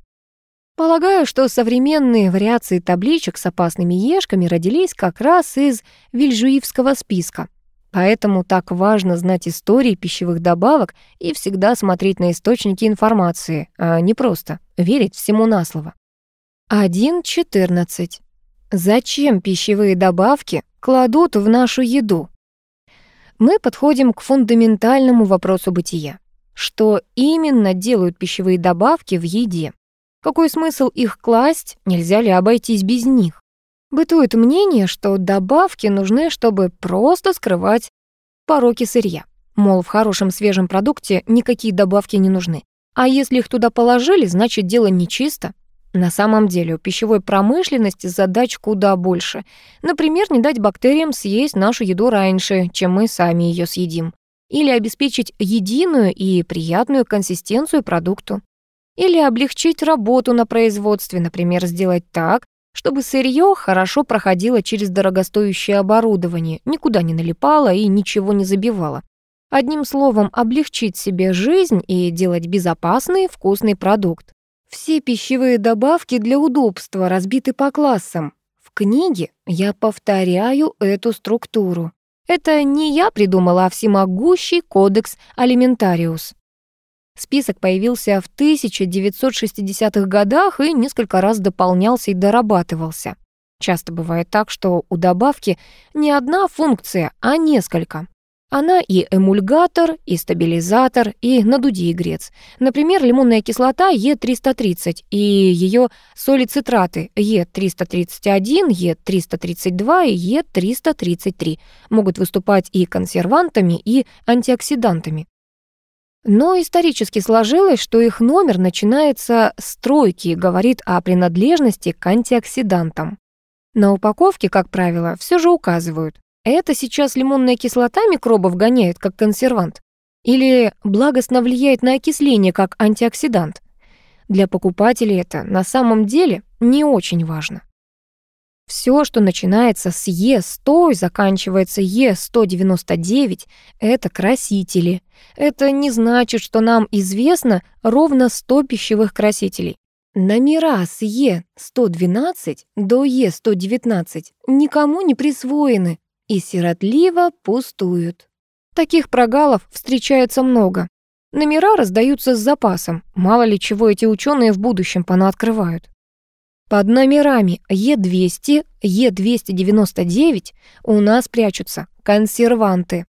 Полагаю, что современные вариации табличек с опасными ешками родились как раз из вильжуивского списка. Поэтому так важно знать истории пищевых добавок и всегда смотреть на источники информации, а не просто верить всему на слово. 1.14. Зачем пищевые добавки кладут в нашу еду? Мы подходим к фундаментальному вопросу бытия. Что именно делают пищевые добавки в еде? Какой смысл их класть? Нельзя ли обойтись без них? Бытует мнение, что добавки нужны, чтобы просто скрывать пороки сырья. Мол, в хорошем свежем продукте никакие добавки не нужны. А если их туда положили, значит, дело нечисто. На самом деле у пищевой промышленности задач куда больше. Например, не дать бактериям съесть нашу еду раньше, чем мы сами ее съедим. Или обеспечить единую и приятную консистенцию продукту. Или облегчить работу на производстве, например, сделать так, чтобы сырье хорошо проходило через дорогостоящее оборудование, никуда не налипало и ничего не забивало. Одним словом, облегчить себе жизнь и делать безопасный вкусный продукт. Все пищевые добавки для удобства разбиты по классам. В книге я повторяю эту структуру. Это не я придумала, а всемогущий кодекс Алиментариус. Список появился в 1960-х годах и несколько раз дополнялся и дорабатывался. Часто бывает так, что у добавки не одна функция, а несколько. Она и эмульгатор, и стабилизатор, и надудиегрец. Например, лимонная кислота Е330 и ее солицитраты Е331, Е332 и Е333 могут выступать и консервантами, и антиоксидантами. Но исторически сложилось, что их номер начинается с тройки и говорит о принадлежности к антиоксидантам. На упаковке, как правило, все же указывают, это сейчас лимонная кислота микробов гоняет как консервант или благостно влияет на окисление как антиоксидант. Для покупателей это на самом деле не очень важно. Все, что начинается с Е100 и заканчивается Е199, это красители. Это не значит, что нам известно ровно 100 пищевых красителей. Номера с Е112 до Е119 никому не присвоены и сиротливо пустуют. Таких прогалов встречается много. Номера раздаются с запасом, мало ли чего эти ученые в будущем понаоткрывают. Под номерами Е200, Е299 у нас прячутся консерванты.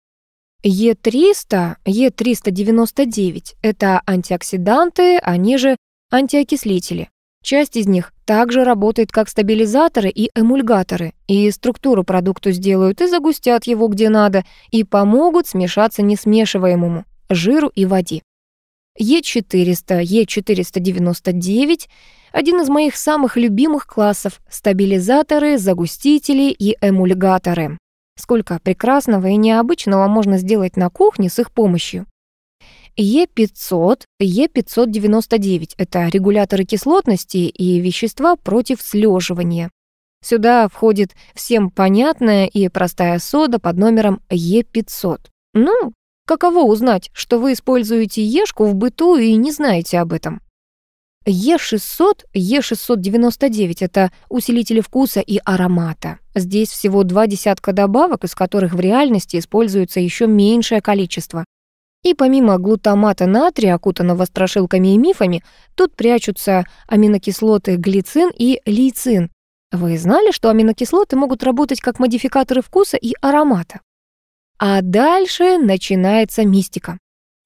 Е300, Е399 — это антиоксиданты, они же антиокислители. Часть из них также работает как стабилизаторы и эмульгаторы, и структуру продукту сделают и загустят его где надо, и помогут смешаться несмешиваемому жиру и воде. Е400, Е499 — один из моих самых любимых классов — стабилизаторы, загустители и эмульгаторы. Сколько прекрасного и необычного можно сделать на кухне с их помощью. Е500, Е599 — это регуляторы кислотности и вещества против слеживания. Сюда входит всем понятная и простая сода под номером Е500. Ну, Каково узнать, что вы используете ешку в быту и не знаете об этом? Е600, Е699 — это усилители вкуса и аромата. Здесь всего два десятка добавок, из которых в реальности используется еще меньшее количество. И помимо глутамата натрия, окутанного страшилками и мифами, тут прячутся аминокислоты глицин и лейцин. Вы знали, что аминокислоты могут работать как модификаторы вкуса и аромата? А дальше начинается мистика.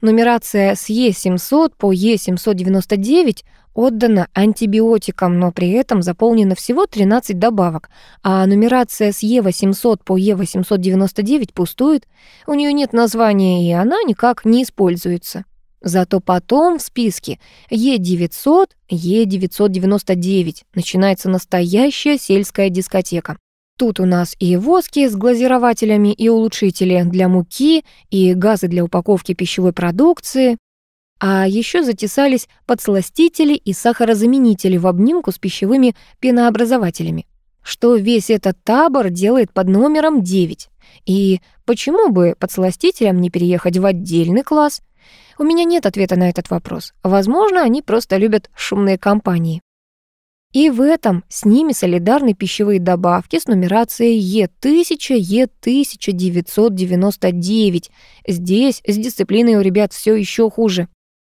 Нумерация с Е700 по Е799 отдана антибиотикам, но при этом заполнено всего 13 добавок, а нумерация с Е800 по Е899 пустует, у нее нет названия, и она никак не используется. Зато потом в списке Е900, Е999 начинается настоящая сельская дискотека. Тут у нас и воски с глазирователями и улучшители для муки, и газы для упаковки пищевой продукции. А еще затесались подсластители и сахарозаменители в обнимку с пищевыми пенообразователями. Что весь этот табор делает под номером 9? И почему бы подсластителям не переехать в отдельный класс? У меня нет ответа на этот вопрос. Возможно, они просто любят шумные компании. И в этом с ними солидарны пищевые добавки с нумерацией Е1000, Е1999. Здесь с дисциплиной у ребят все еще хуже.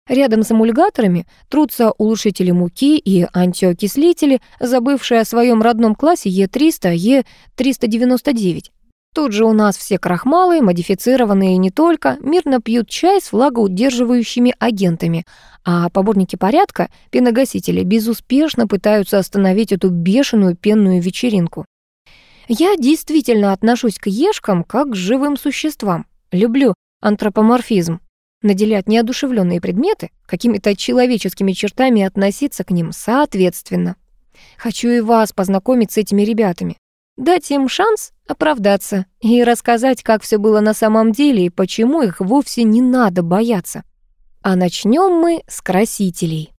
Рядом с эмульгаторами трутся улучшители муки и антиокислители, забывшие о своем родном классе Е300, Е399. Тут же у нас все крахмалы, модифицированные не только, мирно пьют чай с влагоудерживающими агентами, а поборники порядка, пеногасители, безуспешно пытаются остановить эту бешеную пенную вечеринку. Я действительно отношусь к ешкам как к живым существам. Люблю антропоморфизм. Наделять неодушевленные предметы какими-то человеческими чертами и относиться к ним соответственно. Хочу и вас познакомить с этими ребятами дать им шанс оправдаться и рассказать, как все было на самом деле и почему их вовсе не надо бояться. А начнем мы с красителей.